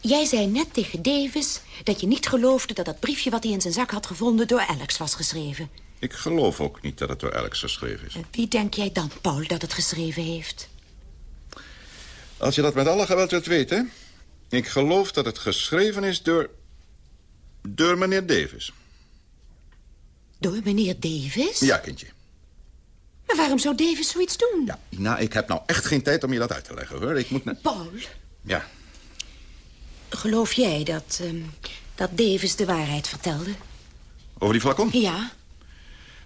jij zei net tegen Davis dat je niet geloofde dat dat briefje wat hij in zijn zak had gevonden door Alex was geschreven. Ik geloof ook niet dat het door Alex geschreven is. Wie denk jij dan, Paul, dat het geschreven heeft? Als je dat met alle geweld wilt weten... ik geloof dat het geschreven is door... door meneer Davis. Door meneer Davis? Ja, kindje. Maar waarom zou Davis zoiets doen? Ja, Ina, ik heb nou echt geen tijd om je dat uit te leggen, hoor. Ik moet... ne- Paul, Ja, geloof jij dat, ehm, dat Davis de waarheid vertelde? over die flacon? Ja.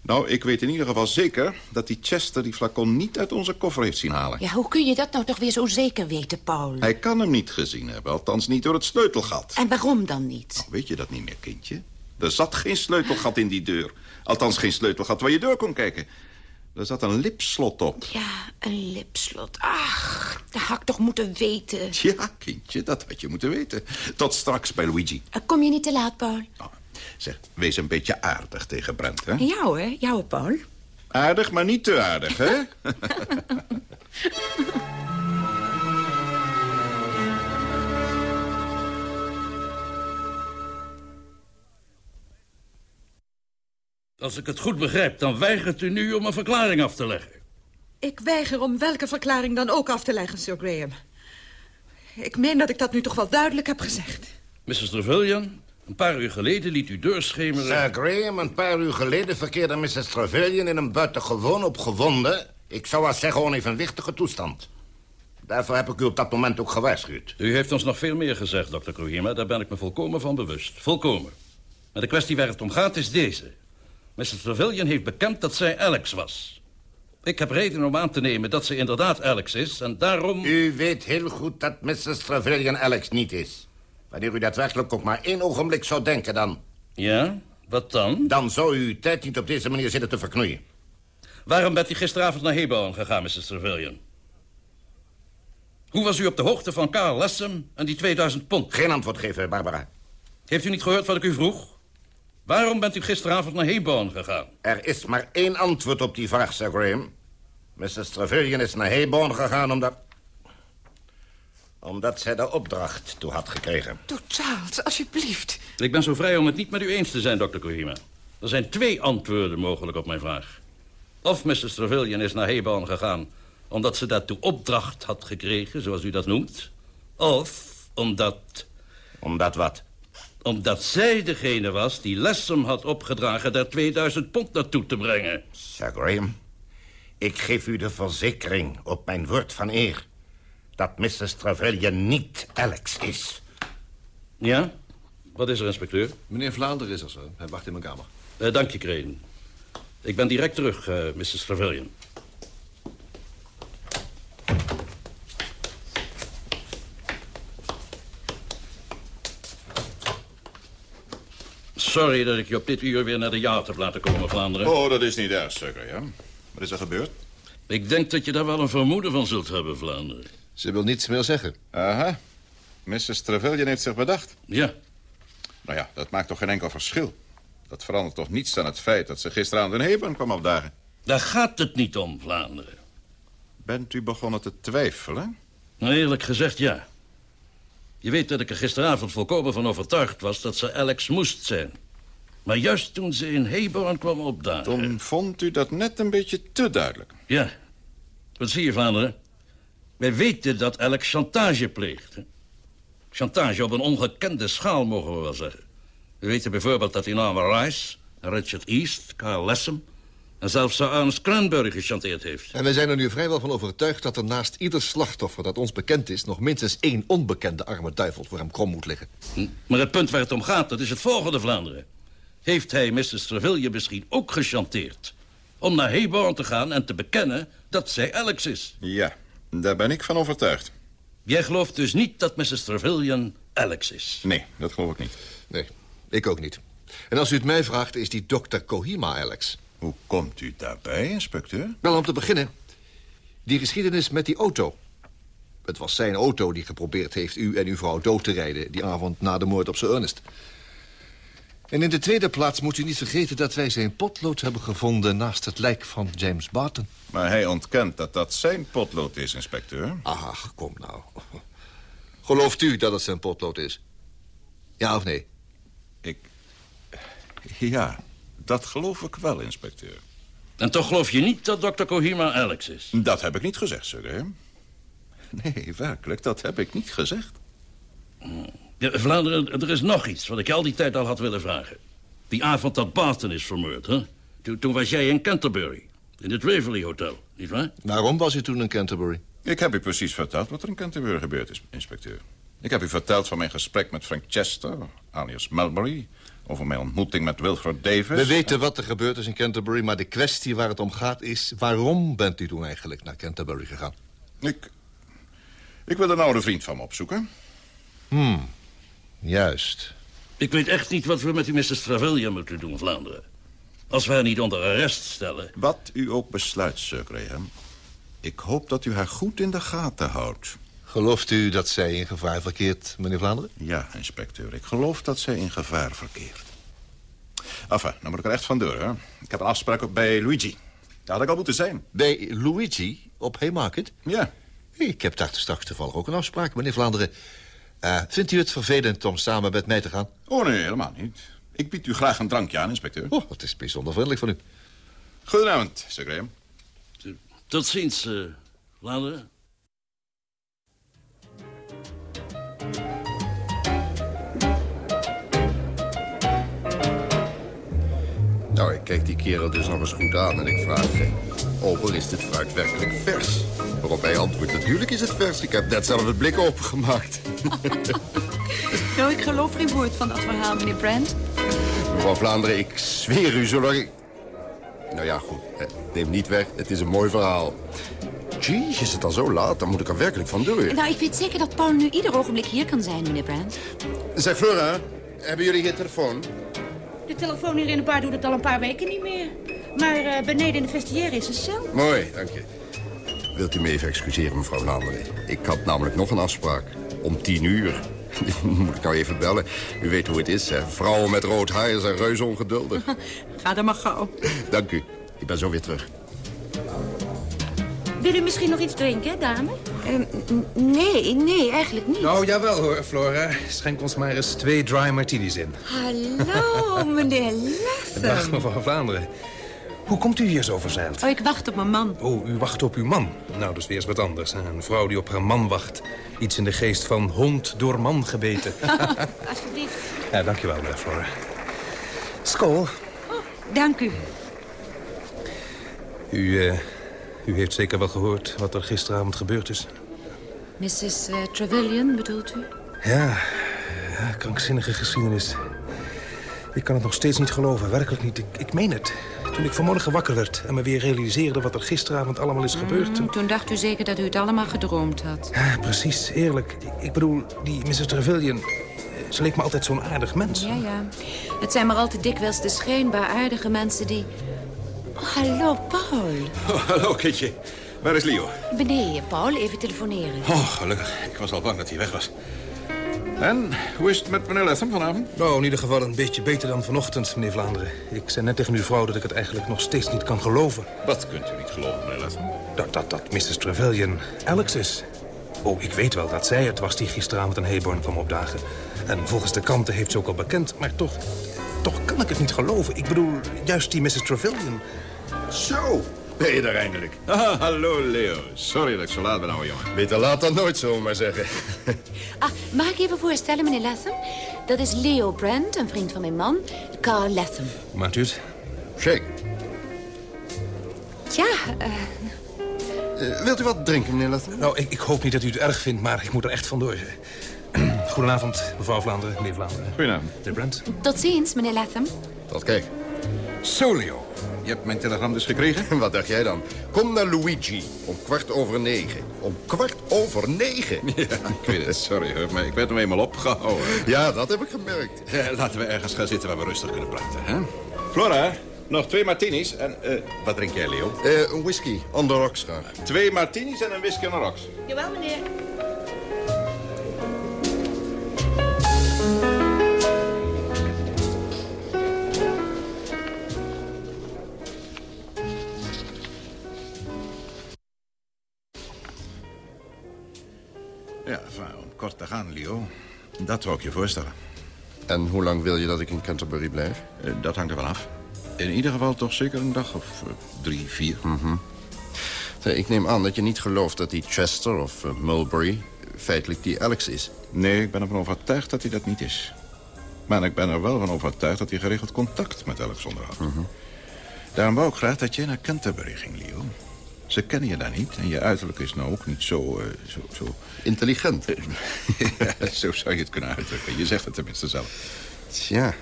Nou, ik weet in ieder geval zeker dat die Chester die flacon niet uit onze koffer heeft zien halen. Ja, hoe kun je dat nou toch weer zo zeker weten, Paul? Hij kan hem niet gezien hebben, althans niet door het sleutelgat. En waarom dan niet? Nou, weet je dat niet meer, kindje? Er zat geen sleutelgat in die deur. Althans geen sleutelgat waar je door kon kijken. Er zat een lipslot op. Ja, een lipslot. Ach, dat had ik toch moeten weten. Ja, kindje, dat had je moeten weten. Tot straks bij Luigi. Uh, Kom je niet te laat, Paul? Zeg, wees een beetje aardig tegen Brent, hè? Jou, hè? Jou, Paul. Aardig, maar niet te aardig, hè? Als ik het goed begrijp, dan weigert u nu om een verklaring af te leggen. Ik weiger om welke verklaring dan ook af te leggen, Sir Graham. Ik meen dat ik dat nu toch wel duidelijk heb gezegd. Mrs. Trevelyan, een paar uur geleden liet u doorschemeren... Sir Graham, een paar uur geleden verkeerde Mrs. Trevelyan in een buitengewoon opgewonden... ik zou wel zeggen onevenwichtige toestand. Daarvoor heb ik u op dat moment ook gewaarschuwd. U heeft ons nog veel meer gezegd, dokter Krohima. Daar ben ik me volkomen van bewust. Volkomen. Maar de kwestie waar het om gaat is deze. Mrs. Trevelyan heeft bekend dat zij Alex was. Ik heb reden om aan te nemen dat ze inderdaad Alex is en daarom... U weet heel goed dat Mrs. Trevelyan Alex niet is. Wanneer u daadwerkelijk ook maar één ogenblik zou denken dan... Ja? Wat dan? Dan zou u uw tijd niet op deze manier zitten te verknoeien. Waarom bent u gisteravond naar Hebron gegaan, Mrs. Trevelyan? Hoe was u op de hoogte van Karl Lessem en die 2000 pond? Geen antwoord geven, Barbara. Heeft u niet gehoord wat ik u vroeg? Waarom bent u gisteravond naar Hebron gegaan? Er is maar één antwoord op die vraag, Sir Graham. Mrs. Trevelyan is naar Hebron gegaan omdat... omdat zij de opdracht toe had gekregen. Doe, Charles, alsjeblieft. Ik ben zo vrij om het niet met u eens te zijn, dokter Kohima. Er zijn twee antwoorden mogelijk op mijn vraag. Of Mrs. Trevelyan is naar Hebron gegaan... omdat ze daartoe opdracht had gekregen, zoals u dat noemt. Of omdat... Omdat wat? Omdat zij degene was die Lessem had opgedragen... daar 2000 pond naartoe te brengen. Sir Graham, ik geef u de verzekering op mijn woord van eer... dat Mrs. Trevelyan niet Alex is. Ja? Wat is er, inspecteur? Meneer Vlaanderen is er zo. Hij wacht in mijn kamer. Uh, dank je, Kreen. Ik ben direct terug, uh, Mrs. Trevelyan. Sorry dat ik je op dit uur weer naar de jacht heb laten komen, Vlaanderen. Oh, dat is niet erg, sukker, ja. Wat is er gebeurd? Ik denk dat je daar wel een vermoeden van zult hebben, Vlaanderen. Ze wil niets meer zeggen. Aha. Mrs. Trevelyan heeft zich bedacht. Ja. Nou ja, dat maakt toch geen enkel verschil. Dat verandert toch niets aan het feit dat ze gisteravond in Hebron kwam opdagen. Daar gaat het niet om, Vlaanderen. Bent u begonnen te twijfelen? Nou, eerlijk gezegd, ja. Je weet dat ik er gisteravond volkomen van overtuigd was... dat ze Alex moest zijn. Maar juist toen ze in Hebron kwam opdagen... Toen vond u dat net een beetje te duidelijk. Ja. Wat zie je, Vlaanderen? Wij weten dat Alex chantage pleegt. Chantage op een ongekende schaal, mogen we wel zeggen. We weten bijvoorbeeld dat hij Norman Rice, Richard East, Carl Lessem... en zelfs Sir Ernest Cranberry gechanteerd heeft. En wij zijn er nu vrijwel van overtuigd dat er naast ieder slachtoffer dat ons bekend is... nog minstens één onbekende arme duivel voor hem krom moet liggen. Hm, Maar het punt waar het om gaat, dat is het volgende, Vlaanderen. Heeft hij Mrs. Trevelyan misschien ook gechanteerd... om naar Hebron te gaan en te bekennen dat zij Alex is? Ja, daar ben ik van overtuigd. Jij gelooft dus niet dat Mrs. Trevelyan Alex is? Nee, dat geloof ik niet. Nee, ik ook niet. En als u het mij vraagt, is die dokter Kohima Alex. Hoe komt u daarbij, inspecteur? Wel, om te beginnen. Die geschiedenis met die auto. Het was zijn auto die geprobeerd heeft u en uw vrouw dood te rijden... die avond na de moord op Sir Ernest. En in de tweede plaats moet u niet vergeten dat wij zijn potlood hebben gevonden... naast het lijk van James Barton. Maar hij ontkent dat dat zijn potlood is, inspecteur. Ach, kom nou. Gelooft u dat het zijn potlood is? Ja of nee? Ik... Ja, dat geloof ik wel, inspecteur. En toch geloof je niet dat dokter Kohima Alex is? Dat heb ik niet gezegd, sir. Nee, werkelijk, dat heb ik niet gezegd. Ja, Vlaanderen, er is nog iets wat ik al die tijd al had willen vragen. Die avond dat Barton is vermoord, hè? Toen, toen was jij in Canterbury, in het Waverley Hotel, nietwaar? Waarom was u toen in Canterbury? Ik heb u precies verteld wat er in Canterbury gebeurd is, inspecteur. Ik heb u verteld van mijn gesprek met Frank Chester, alias Melbury... over mijn ontmoeting met Wilfred Davis. We weten wat er gebeurd is in Canterbury, maar de kwestie waar het om gaat is... waarom bent u toen eigenlijk naar Canterbury gegaan? Ik... Ik wil een oude vriend van me opzoeken. Hmm, juist. Ik weet echt niet wat we met die Mrs. Trevelyan moeten doen, Vlaanderen. Als we haar niet onder arrest stellen. Wat u ook besluit, Sir Graham. Ik hoop dat u haar goed in de gaten houdt. Gelooft u dat zij in gevaar verkeert, meneer Vlaanderen? Ja, inspecteur. Ik geloof dat zij in gevaar verkeert. Enfin, nou moet ik er echt van door, hè. Ik heb een afspraak bij Luigi. Daar had ik al moeten zijn. Bij Luigi op Haymarket? Ja. Ik heb daar straks toevallig ook een afspraak, meneer Vlaanderen. Uh, vindt u het vervelend om samen met mij te gaan? Oh, nee, helemaal niet. Ik bied u graag een drankje aan, inspecteur. Oh, dat is bijzonder vriendelijk van u. Goedenavond, Sir Graham. Tot ziens, uh. Nou, ik kijk die kerel dus nog eens goed aan en ik vraag... Ober, is dit fruit werkelijk vers? Waarop hij antwoordt, natuurlijk is het vers. Ik heb net zelf het blik opengemaakt. nou, ik geloof geen woord van dat verhaal, meneer Brand. Mevrouw Vlaanderen, ik zweer u, zolang ik... Nou ja, goed. Neem niet weg, het is een mooi verhaal. Gee, is het al zo laat? Dan moet ik er werkelijk van door. Nou, ik weet zeker dat Paul nu ieder ogenblik hier kan zijn, meneer Brand. Zeg, Flora, hebben jullie hier telefoon? De telefoon hier in de bar doet het al een paar weken niet meer. Maar uh, beneden in de vestiaire is een cel. Mooi, dank je. Wilt u me even excuseren, mevrouw Vlaanderen? Ik had namelijk nog een afspraak. Om tien uur. Moet ik nou even bellen? U weet hoe het is, hè? Vrouwen met rood haar zijn reuze ongeduldig. Ga dan maar gauw. Dank u. Ik ben zo weer terug. Wil u misschien nog iets drinken, dame? Uh, nee, nee, eigenlijk niet. Nou, jawel hoor, Flora. Schenk ons maar eens twee dry martinis in. Hallo, meneer Leffen. Dag, mevrouw Vlaanderen. Hoe komt u hier zo verzeild? Oh, ik wacht op mijn man. Oh, u wacht op uw man. Nou, dat is weer eens wat anders. Een vrouw die op haar man wacht. Iets in de geest van hond door man gebeten. Alsjeblieft. Ja, dankjewel, Flora. Skool. Oh, dank u. U, uh, u heeft zeker wel gehoord wat er gisteravond gebeurd is. Mrs. Uh, Trevelyan, bedoelt u? Ja, ja, krankzinnige geschiedenis. Ik kan het nog steeds niet geloven, werkelijk niet. Ik, ik meen het. Toen ik vanmorgen wakker werd en me weer realiseerde wat er gisteravond allemaal is gebeurd... Mm, toen dacht u zeker dat u het allemaal gedroomd had. Ja, precies, eerlijk. Ik, bedoel, die Mrs. Trevelyan... Ze leek me altijd zo'n aardig mens. Ja, ja. Het zijn maar al te dikwijls de schijnbaar aardige mensen die... Oh, hallo, Paul. Oh, hallo, Kitje. Waar is Leo? Beneden, Paul. Even telefoneren. Oh, gelukkig. Ik was al bang dat hij weg was. En, hoe is het met meneer Latham vanavond? Nou, in ieder geval een beetje beter dan vanochtend, meneer Vlaanderen. Ik zei net tegen uw vrouw dat ik het eigenlijk nog steeds niet kan geloven. Wat kunt u niet geloven, meneer Latham? Dat, dat, dat Mrs. Trevelyan Alex is. Oh, ik weet wel dat zij het was die gisteravond in Hayborn kwam opdagen. En volgens de kanten heeft ze ook al bekend, maar toch... toch kan ik het niet geloven. Ik bedoel, juist die Mrs. Trevelyan. Zo, ben je er eindelijk? Ah, hallo, Leo. Sorry dat ik zo laat ben, ouwe jongen. Beter laat dan nooit, zo maar zeggen. Ah, mag ik even voorstellen, meneer Latham? Dat is Leo Brand, een vriend van mijn man, Carl Latham. Maakt u het? Shake. Ja, uh... Uh, wilt u wat drinken, meneer Latham? Nou, ik, ik, hoop niet dat u het erg vindt, maar ik moet er echt vandoor. Goedenavond, mevrouw Vlaanderen, meneer Vlaanderen. Goedenavond. Meneer Brand. Tot ziens, meneer Latham. Tot kijk. Zo, Leo. Je hebt mijn telegram dus gekregen? Wat dacht jij dan? Kom naar Luigi, om kwart over negen. Om kwart over negen? Ja, ik weet het, sorry hoor, maar ik werd hem eenmaal opgehouden. Ja, dat heb ik gemerkt. Ja, laten we ergens gaan zitten waar we rustig kunnen praten, hè? Flora, nog twee martinis en... Uh, wat drink jij, Leo? Uh, een whisky, on the rocks graag. Twee martinis en een whisky on the rocks. Jawel, meneer. Gaan, Leo. Dat zou ik je voorstellen. En hoe lang wil je dat ik in Canterbury blijf? Uh, dat hangt er van af. In ieder geval toch zeker een dag of uh, drie, vier. Mm -hmm. Ik neem aan dat je niet gelooft dat die Chester of Mulberry feitelijk die Alex is. Nee, ik ben ervan overtuigd dat hij dat niet is. Maar ik ben er wel van overtuigd dat hij geregeld contact met Alex onderhoudt. Mm -hmm. Daarom wou ik graag dat jij naar Canterbury ging, Leo. Ze kennen je daar niet en je uiterlijk is nou ook niet zo... eh, zo, zo... Intelligent. Ja, zo zou je het kunnen uitdrukken. Je zegt het tenminste zelf. Tja,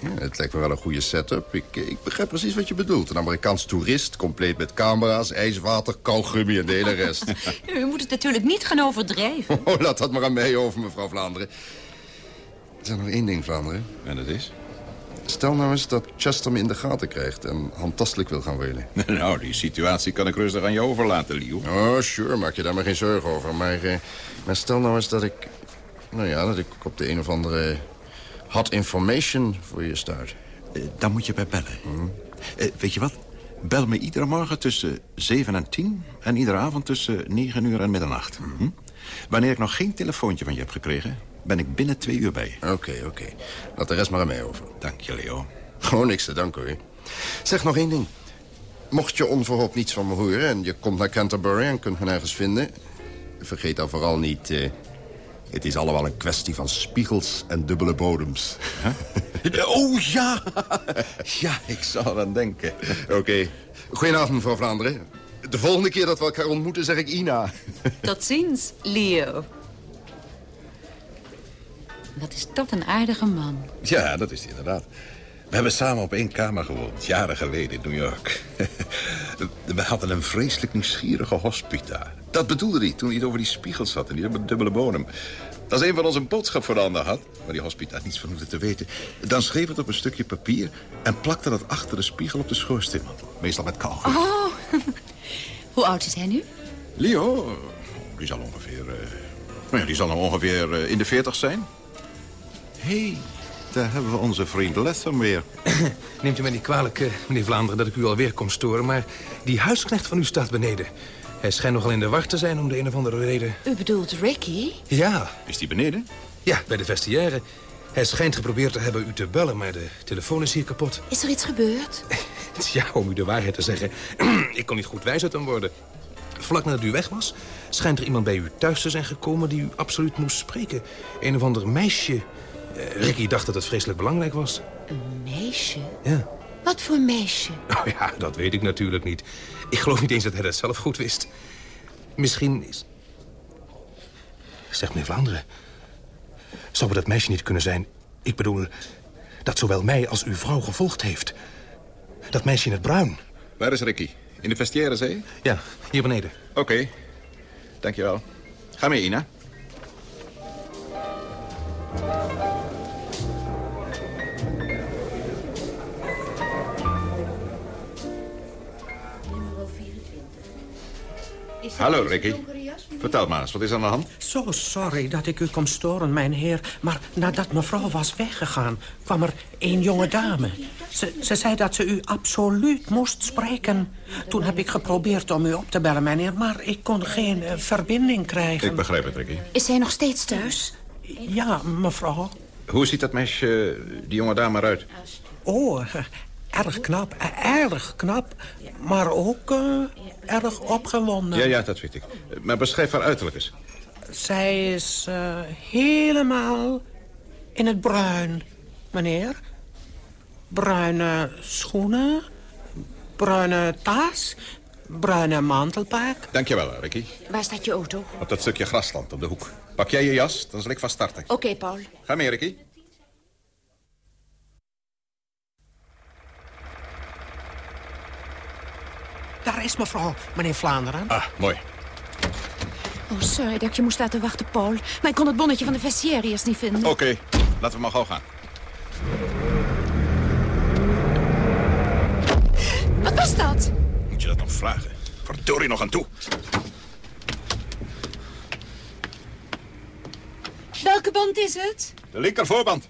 ja, het lijkt me wel een goede setup. Ik, eh, ik begrijp precies wat je bedoelt. Een Amerikaans toerist, compleet met camera's, ijswater, kauwgummi en de hele rest. U moet het natuurlijk niet gaan overdrijven. Oh, laat dat maar aan mij over, mevrouw Vlaanderen. Er is nog één ding, Vlaanderen. En dat is? Stel nou eens dat Chester me in de gaten krijgt en handtastelijk wil gaan welen. Nou, die situatie kan ik rustig aan je overlaten, Leo. Oh, sure, maak je daar maar geen zorgen over. Maar, eh, maar stel nou eens dat ik... Nou ja, dat ik op de een of andere hot information voor je stuit. Eh, dan moet je bij bellen. Eh, weet je wat? Bel me iedere morgen tussen 7 en 10... en iedere avond tussen 9 uur en middernacht. Hm? Wanneer ik nog geen telefoontje van je heb gekregen... ben ik binnen twee uur bij je. Oké, oké. Laat de rest maar aan mij over. Dank je, Leo. Gewoon niks te danken, hoor. Zeg nog één ding. Mocht je onverhoopt niets van me horen en je komt naar Canterbury en kunt me nergens vinden... vergeet dan vooral niet... eh, het is allemaal een kwestie van spiegels en dubbele bodems. Oh, ja! ja, ik zal eraan denken. Oké. Goedenavond, mevrouw Vlaanderen. De volgende keer dat we elkaar ontmoeten, zeg ik Ina. Tot ziens, Leo. Wat is dat een aardige man. Ja, dat is hij inderdaad. We hebben samen op één kamer gewoond, jaren geleden in New York. We hadden een vreselijk nieuwsgierige hospita. Dat bedoelde hij toen hij het over die spiegels had en die dubbele bodem. Als een van ons een boodschap voor de ander had, waar die hospita niets van hoefde te weten... dan schreef het op een stukje papier en plakte dat achter de spiegel op de schoorsteenmantel. Meestal met kauwgom. Oh, hoe oud is hij nu? Leo, die zal ongeveer... ja, die zal nou ongeveer eh, in de veertig zijn. Hé, hey, daar hebben we onze vriend Latham weer. Neemt u mij niet kwalijk, eh, meneer Vlaanderen, dat ik u alweer kom storen... maar die huisknecht van u staat beneden. Hij schijnt nogal in de war te zijn om de een of andere reden. U bedoelt Ricky? Ja. Is die beneden? Ja, bij de vestiaire. Hij schijnt geprobeerd te hebben u te bellen, maar de telefoon is hier kapot. Is er iets gebeurd? Ja, om u de waarheid te zeggen. ik kon niet goed wijs uit hem worden. Vlak nadat u weg was, schijnt er iemand bij u thuis te zijn gekomen... die u absoluut moest spreken. Een of ander meisje. Eh, Ricky dacht dat het vreselijk belangrijk was. Een meisje? Ja. Wat voor meisje? Nou ja, dat weet ik natuurlijk niet. Ik geloof niet eens dat hij dat zelf goed wist. Misschien is... Zeg, meneer Vlaanderen. Zou het dat meisje niet kunnen zijn? Ik bedoel, dat zowel mij als uw vrouw gevolgd heeft. Dat meisje in het bruin. Waar is Ricky? In de vestiaire, zei je? Ja, hier beneden. Oké, dankjewel. Ga mee, Ina. Hallo, Ricky. Vertel maar eens, wat is aan de hand? Zo sorry dat ik u kom storen, mijn heer. Maar nadat mevrouw was weggegaan, kwam er een jonge dame. Ze, ze zei dat ze u absoluut moest spreken. Toen heb ik geprobeerd om u op te bellen, mijn heer... maar ik kon geen eh, verbinding krijgen. Ik begrijp het, Ricky. Is hij nog steeds thuis? Ja, mevrouw. Hoe ziet dat meisje, die jonge dame eruit? Oh, eh, erg knap, eh, erg knap. Maar ook eh, erg opgewonden. Ja, ja, dat weet ik. Maar beschrijf haar uiterlijk eens. Zij is eh, helemaal in het bruin, meneer. Bruine schoenen, bruine tas, bruine mantelpak. Dankjewel, Ricky. Waar staat je auto? Op dat stukje grasland op de hoek. Pak jij je jas, dan zal ik vast starten. Oké, Paul. Ga mee, Ricky. Daar is mevrouw, meneer Vlaanderen. Ah, mooi. Oh, sorry dat ik je moest laten wachten, Paul. Maar ik kon het bonnetje van de vestiaire eerst niet vinden. Oké, laten we maar gauw gaan. Wat was dat? Moet je dat nog vragen? Verdorie nog aan toe. Welke band is het? De linkervoorband.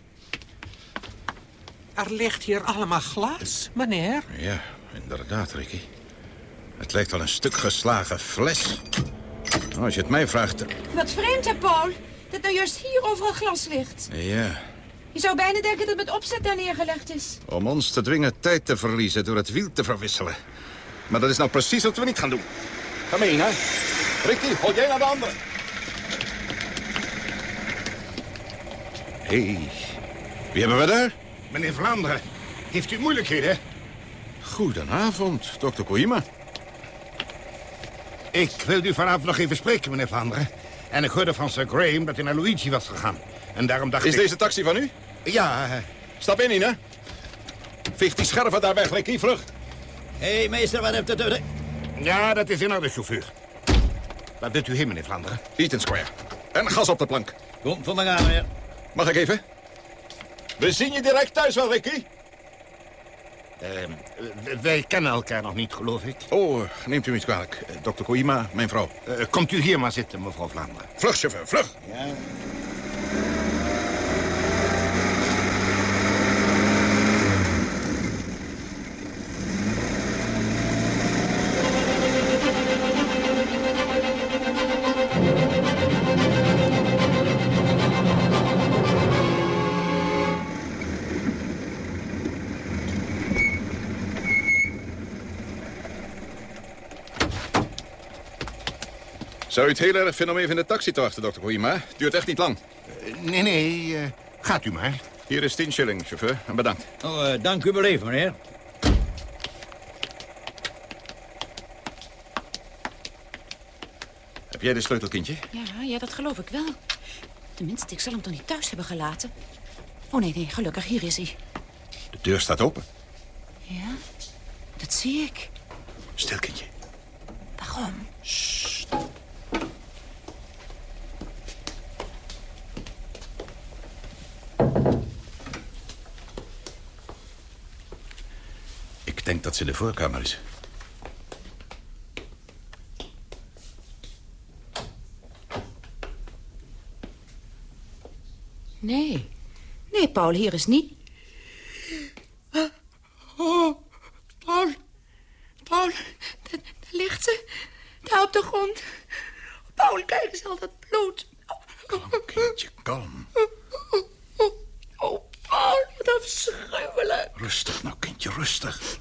Er ligt hier allemaal glas, meneer. Ja, inderdaad, Ricky. Het lijkt wel een stuk geslagen fles. Nou, als je het mij vraagt... Wat vreemd, hè, Paul? Dat nou juist hier overal glas ligt. Ja, Je zou bijna denken dat het met opzet daar neergelegd is. om ons te dwingen tijd te verliezen door het wiel te verwisselen. Maar dat is nou precies wat we niet gaan doen. Ga mee, hè? Ricky, hol jij naar de andere. Hé, hey, wie hebben we daar? Meneer Vlaanderen, heeft u moeilijkheden? Goedenavond, dokter Kojima. Ik wil u vanavond nog even spreken, meneer Vlaanderen. En ik hoorde van Sir Graham dat hij naar Luigi was gegaan. En daarom dacht Is ik... deze taxi van u? Ja. eh, Stap in, Ina. Veeg die scherven daar weg, Ricky, vlug. Hé, hey, meester, wat hebt u te... Ja, dat is in orde, chauffeur. Wat doet u hier, meneer Vlaanderen? Eaton Square. En gas op de plank. Kom van me aan, meneer. Mag ik even? We zien je direct thuis wel, Ricky. W- wij kennen elkaar nog niet, geloof ik. Oh, neemt u me niet kwalijk. Eh, Dr. Koima, mijn vrouw. Eh, komt u hier maar zitten, mevrouw Vlaanderen. Vlug, chauffeur, vlug. Ja. Zou u het heel erg vinden om even in de taxi te wachten, dokter Koima? Duurt echt niet lang. nee, nee, eh, gaat u maar. Hier is 10 shilling, chauffeur. En bedankt. Oh, eh, dank u wel even, meneer. Heb jij de sleutelkindje? Ja, ja, dat geloof ik wel. Tenminste, ik zal hem toch niet thuis hebben gelaten. Oh, nee, nee, gelukkig, hier is hij. De deur staat open. Ja, dat zie ik. Stil, kindje. Waarom? Ik denk dat ze in de voorkamer is. Nee. Nee, Paul, hier is niet... Oh, Paul. Paul, daar, daar ligt ze. Daar op de grond. Paul, kijk eens al dat bloed. Kalm, kindje, kalm. Oh, wat afschuwelijk. Rustig nou, kindje, rustig.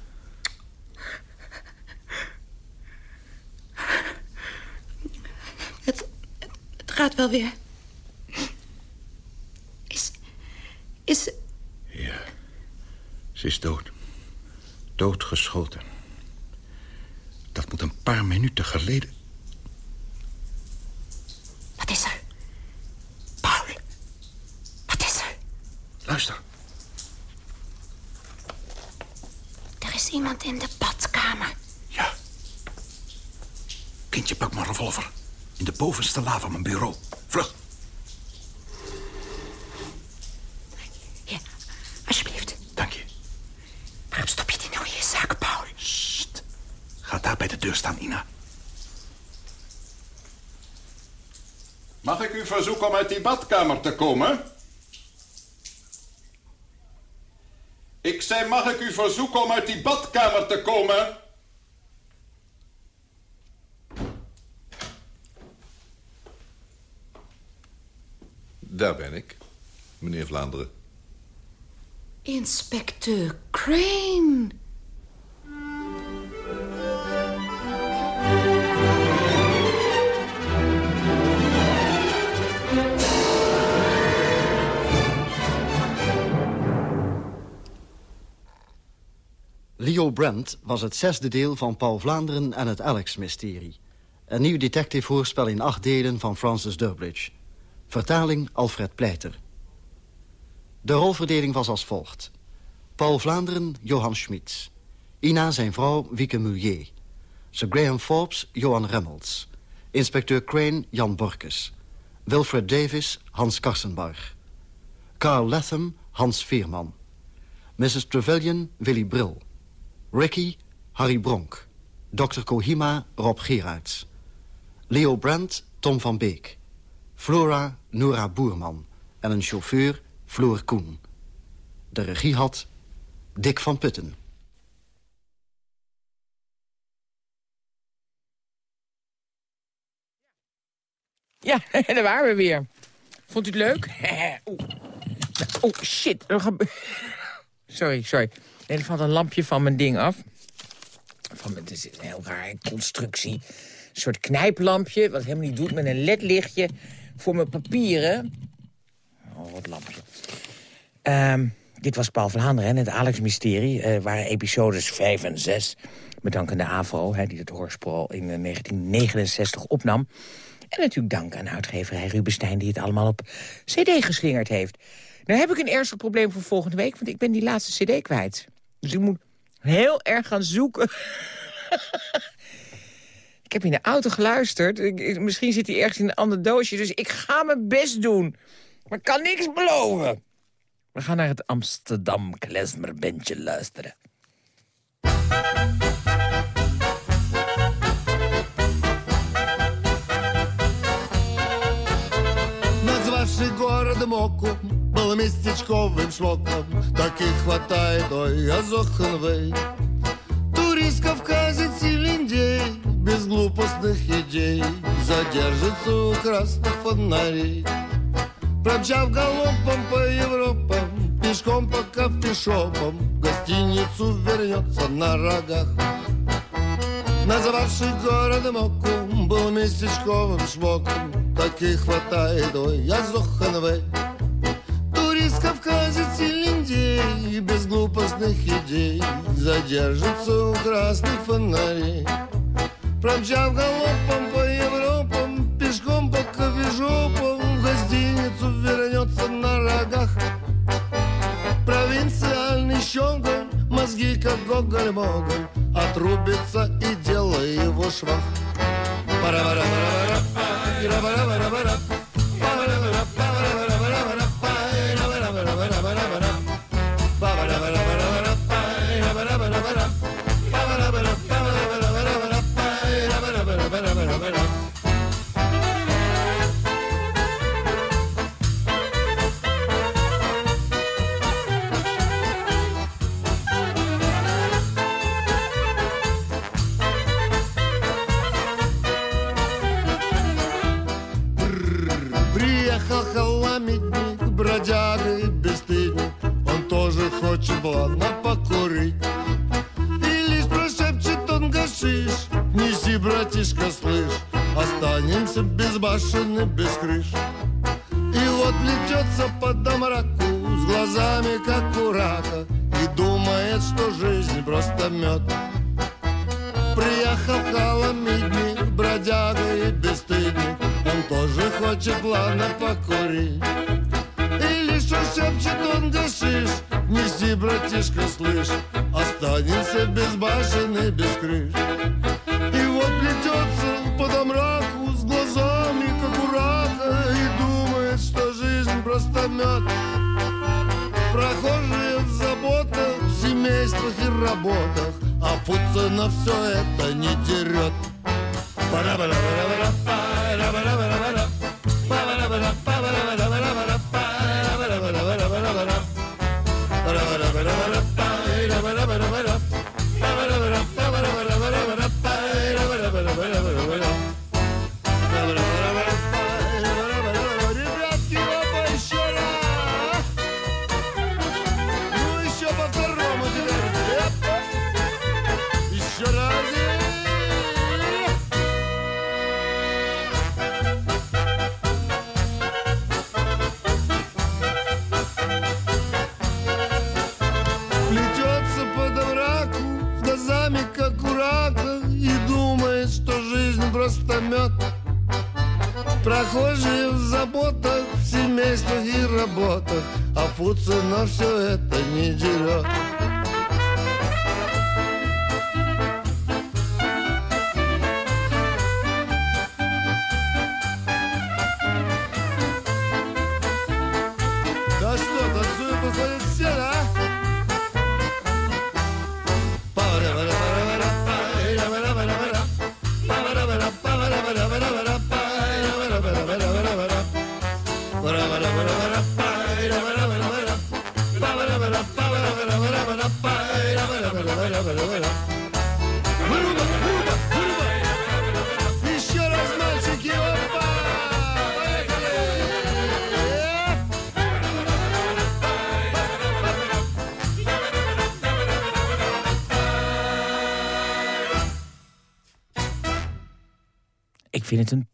Het gaat wel weer. Is... Is... Ja, ze is dood. Doodgeschoten. Dat moet een paar minuten geleden... Wat is er? Paul, wat is er? Luister. Is iemand in de badkamer. Kindje, pak mijn revolver. In de bovenste la van mijn bureau. Vlug. Ja, alsjeblieft. Dank je. Waarom stop je die nou in je zak, Paul? Ga daar bij de deur staan, Ina. Mag ik u verzoeken om uit die badkamer te komen? Ik zei, mag ik u verzoeken om uit die badkamer te komen? Daar ben ik, meneer Vlaanderen. Inspecteur Crane. Leo Brent was het zesde deel van Paul Vlaanderen en het Alex-mysterie. Een nieuw detective-hoorspel in acht delen van Francis Durbridge. Vertaling Alfred Pleiter. De rolverdeling was als volgt. Paul Vlaanderen, Johan Schmitz. Ina zijn vrouw, Wieke Mulier. Sir Graham Forbes, Johan Remmels. Inspecteur Crane, Jan Borkes. Wilfred Davis, Hans Karsenbarg. Carl Latham, Hans Veerman. Mrs. Trevelyan, Willy Bril. Ricky, Harry Bronk. Dr. Kohima, Rob Gerards. Leo Brandt, Tom van Beek. Flora, Nora Boerman. En een chauffeur, Floor Koen. De regie had Dick van Putten. Ja, daar waren we weer. Vond u het leuk? Oh, shit. Sorry, sorry. Nee, er valt een lampje van mijn ding af. Van het is een heel rare constructie. Een soort knijplampje, wat helemaal niet doet... met een ledlichtje voor mijn papieren. Oh, wat lampje. Ehm, dit was Paul Vlaanderen en het Alex-mysterie. Uh, waren episodes 5 en 6. Met dank aan de AVRO, hè, die het hoorspel in 1969 opnam. En natuurlijk dank aan uitgeverij Rubenstein... die het allemaal op cd geslingerd heeft. Nou heb ik een ernstig probleem voor volgende week... want ik ben die laatste cd kwijt. Dus ik moet heel erg gaan zoeken. ik heb in de auto geluisterd. Ik, misschien zit hij ergens in een ander doosje. Dus ik ga mijn best doen. Maar ik kan niks beloven. We gaan naar het Amsterdam Klezmerbandje luisteren. Назвавший городом Оку Местечковым шмоком Так и хватает, ой, Азоханвей Турист, кавказец и линдей Без глупостных идей Задержится у красных фонарей Промчав галопом по Европам Пешком по кофешопам В гостиницу вернется на рогах. Называвший городом Окум Был местечковым шмоком Так и хватает, ой, Турист, кавказец и линдей Без глупостных идей Задержится у красных фонарей. Промчав галопом по Европам Пешком по кофешопам В гостиницу вернется на рогах. Провинциальный щеголь Мозги как гоголь-моголь Отрубится и дело его швах. Пара-пара-пара-пара Пара-пара-пара-пара башен без крыш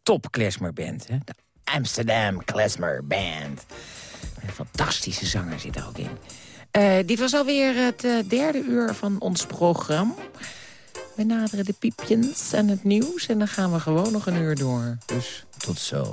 top klezmerband. Hè? De Amsterdam Klezmer Band. Een fantastische zanger zit er ook in. Eh, dit was alweer het eh, derde uur van ons programma. We naderen de piepjes en het nieuws en dan gaan we gewoon nog een uur door. Dus tot zo.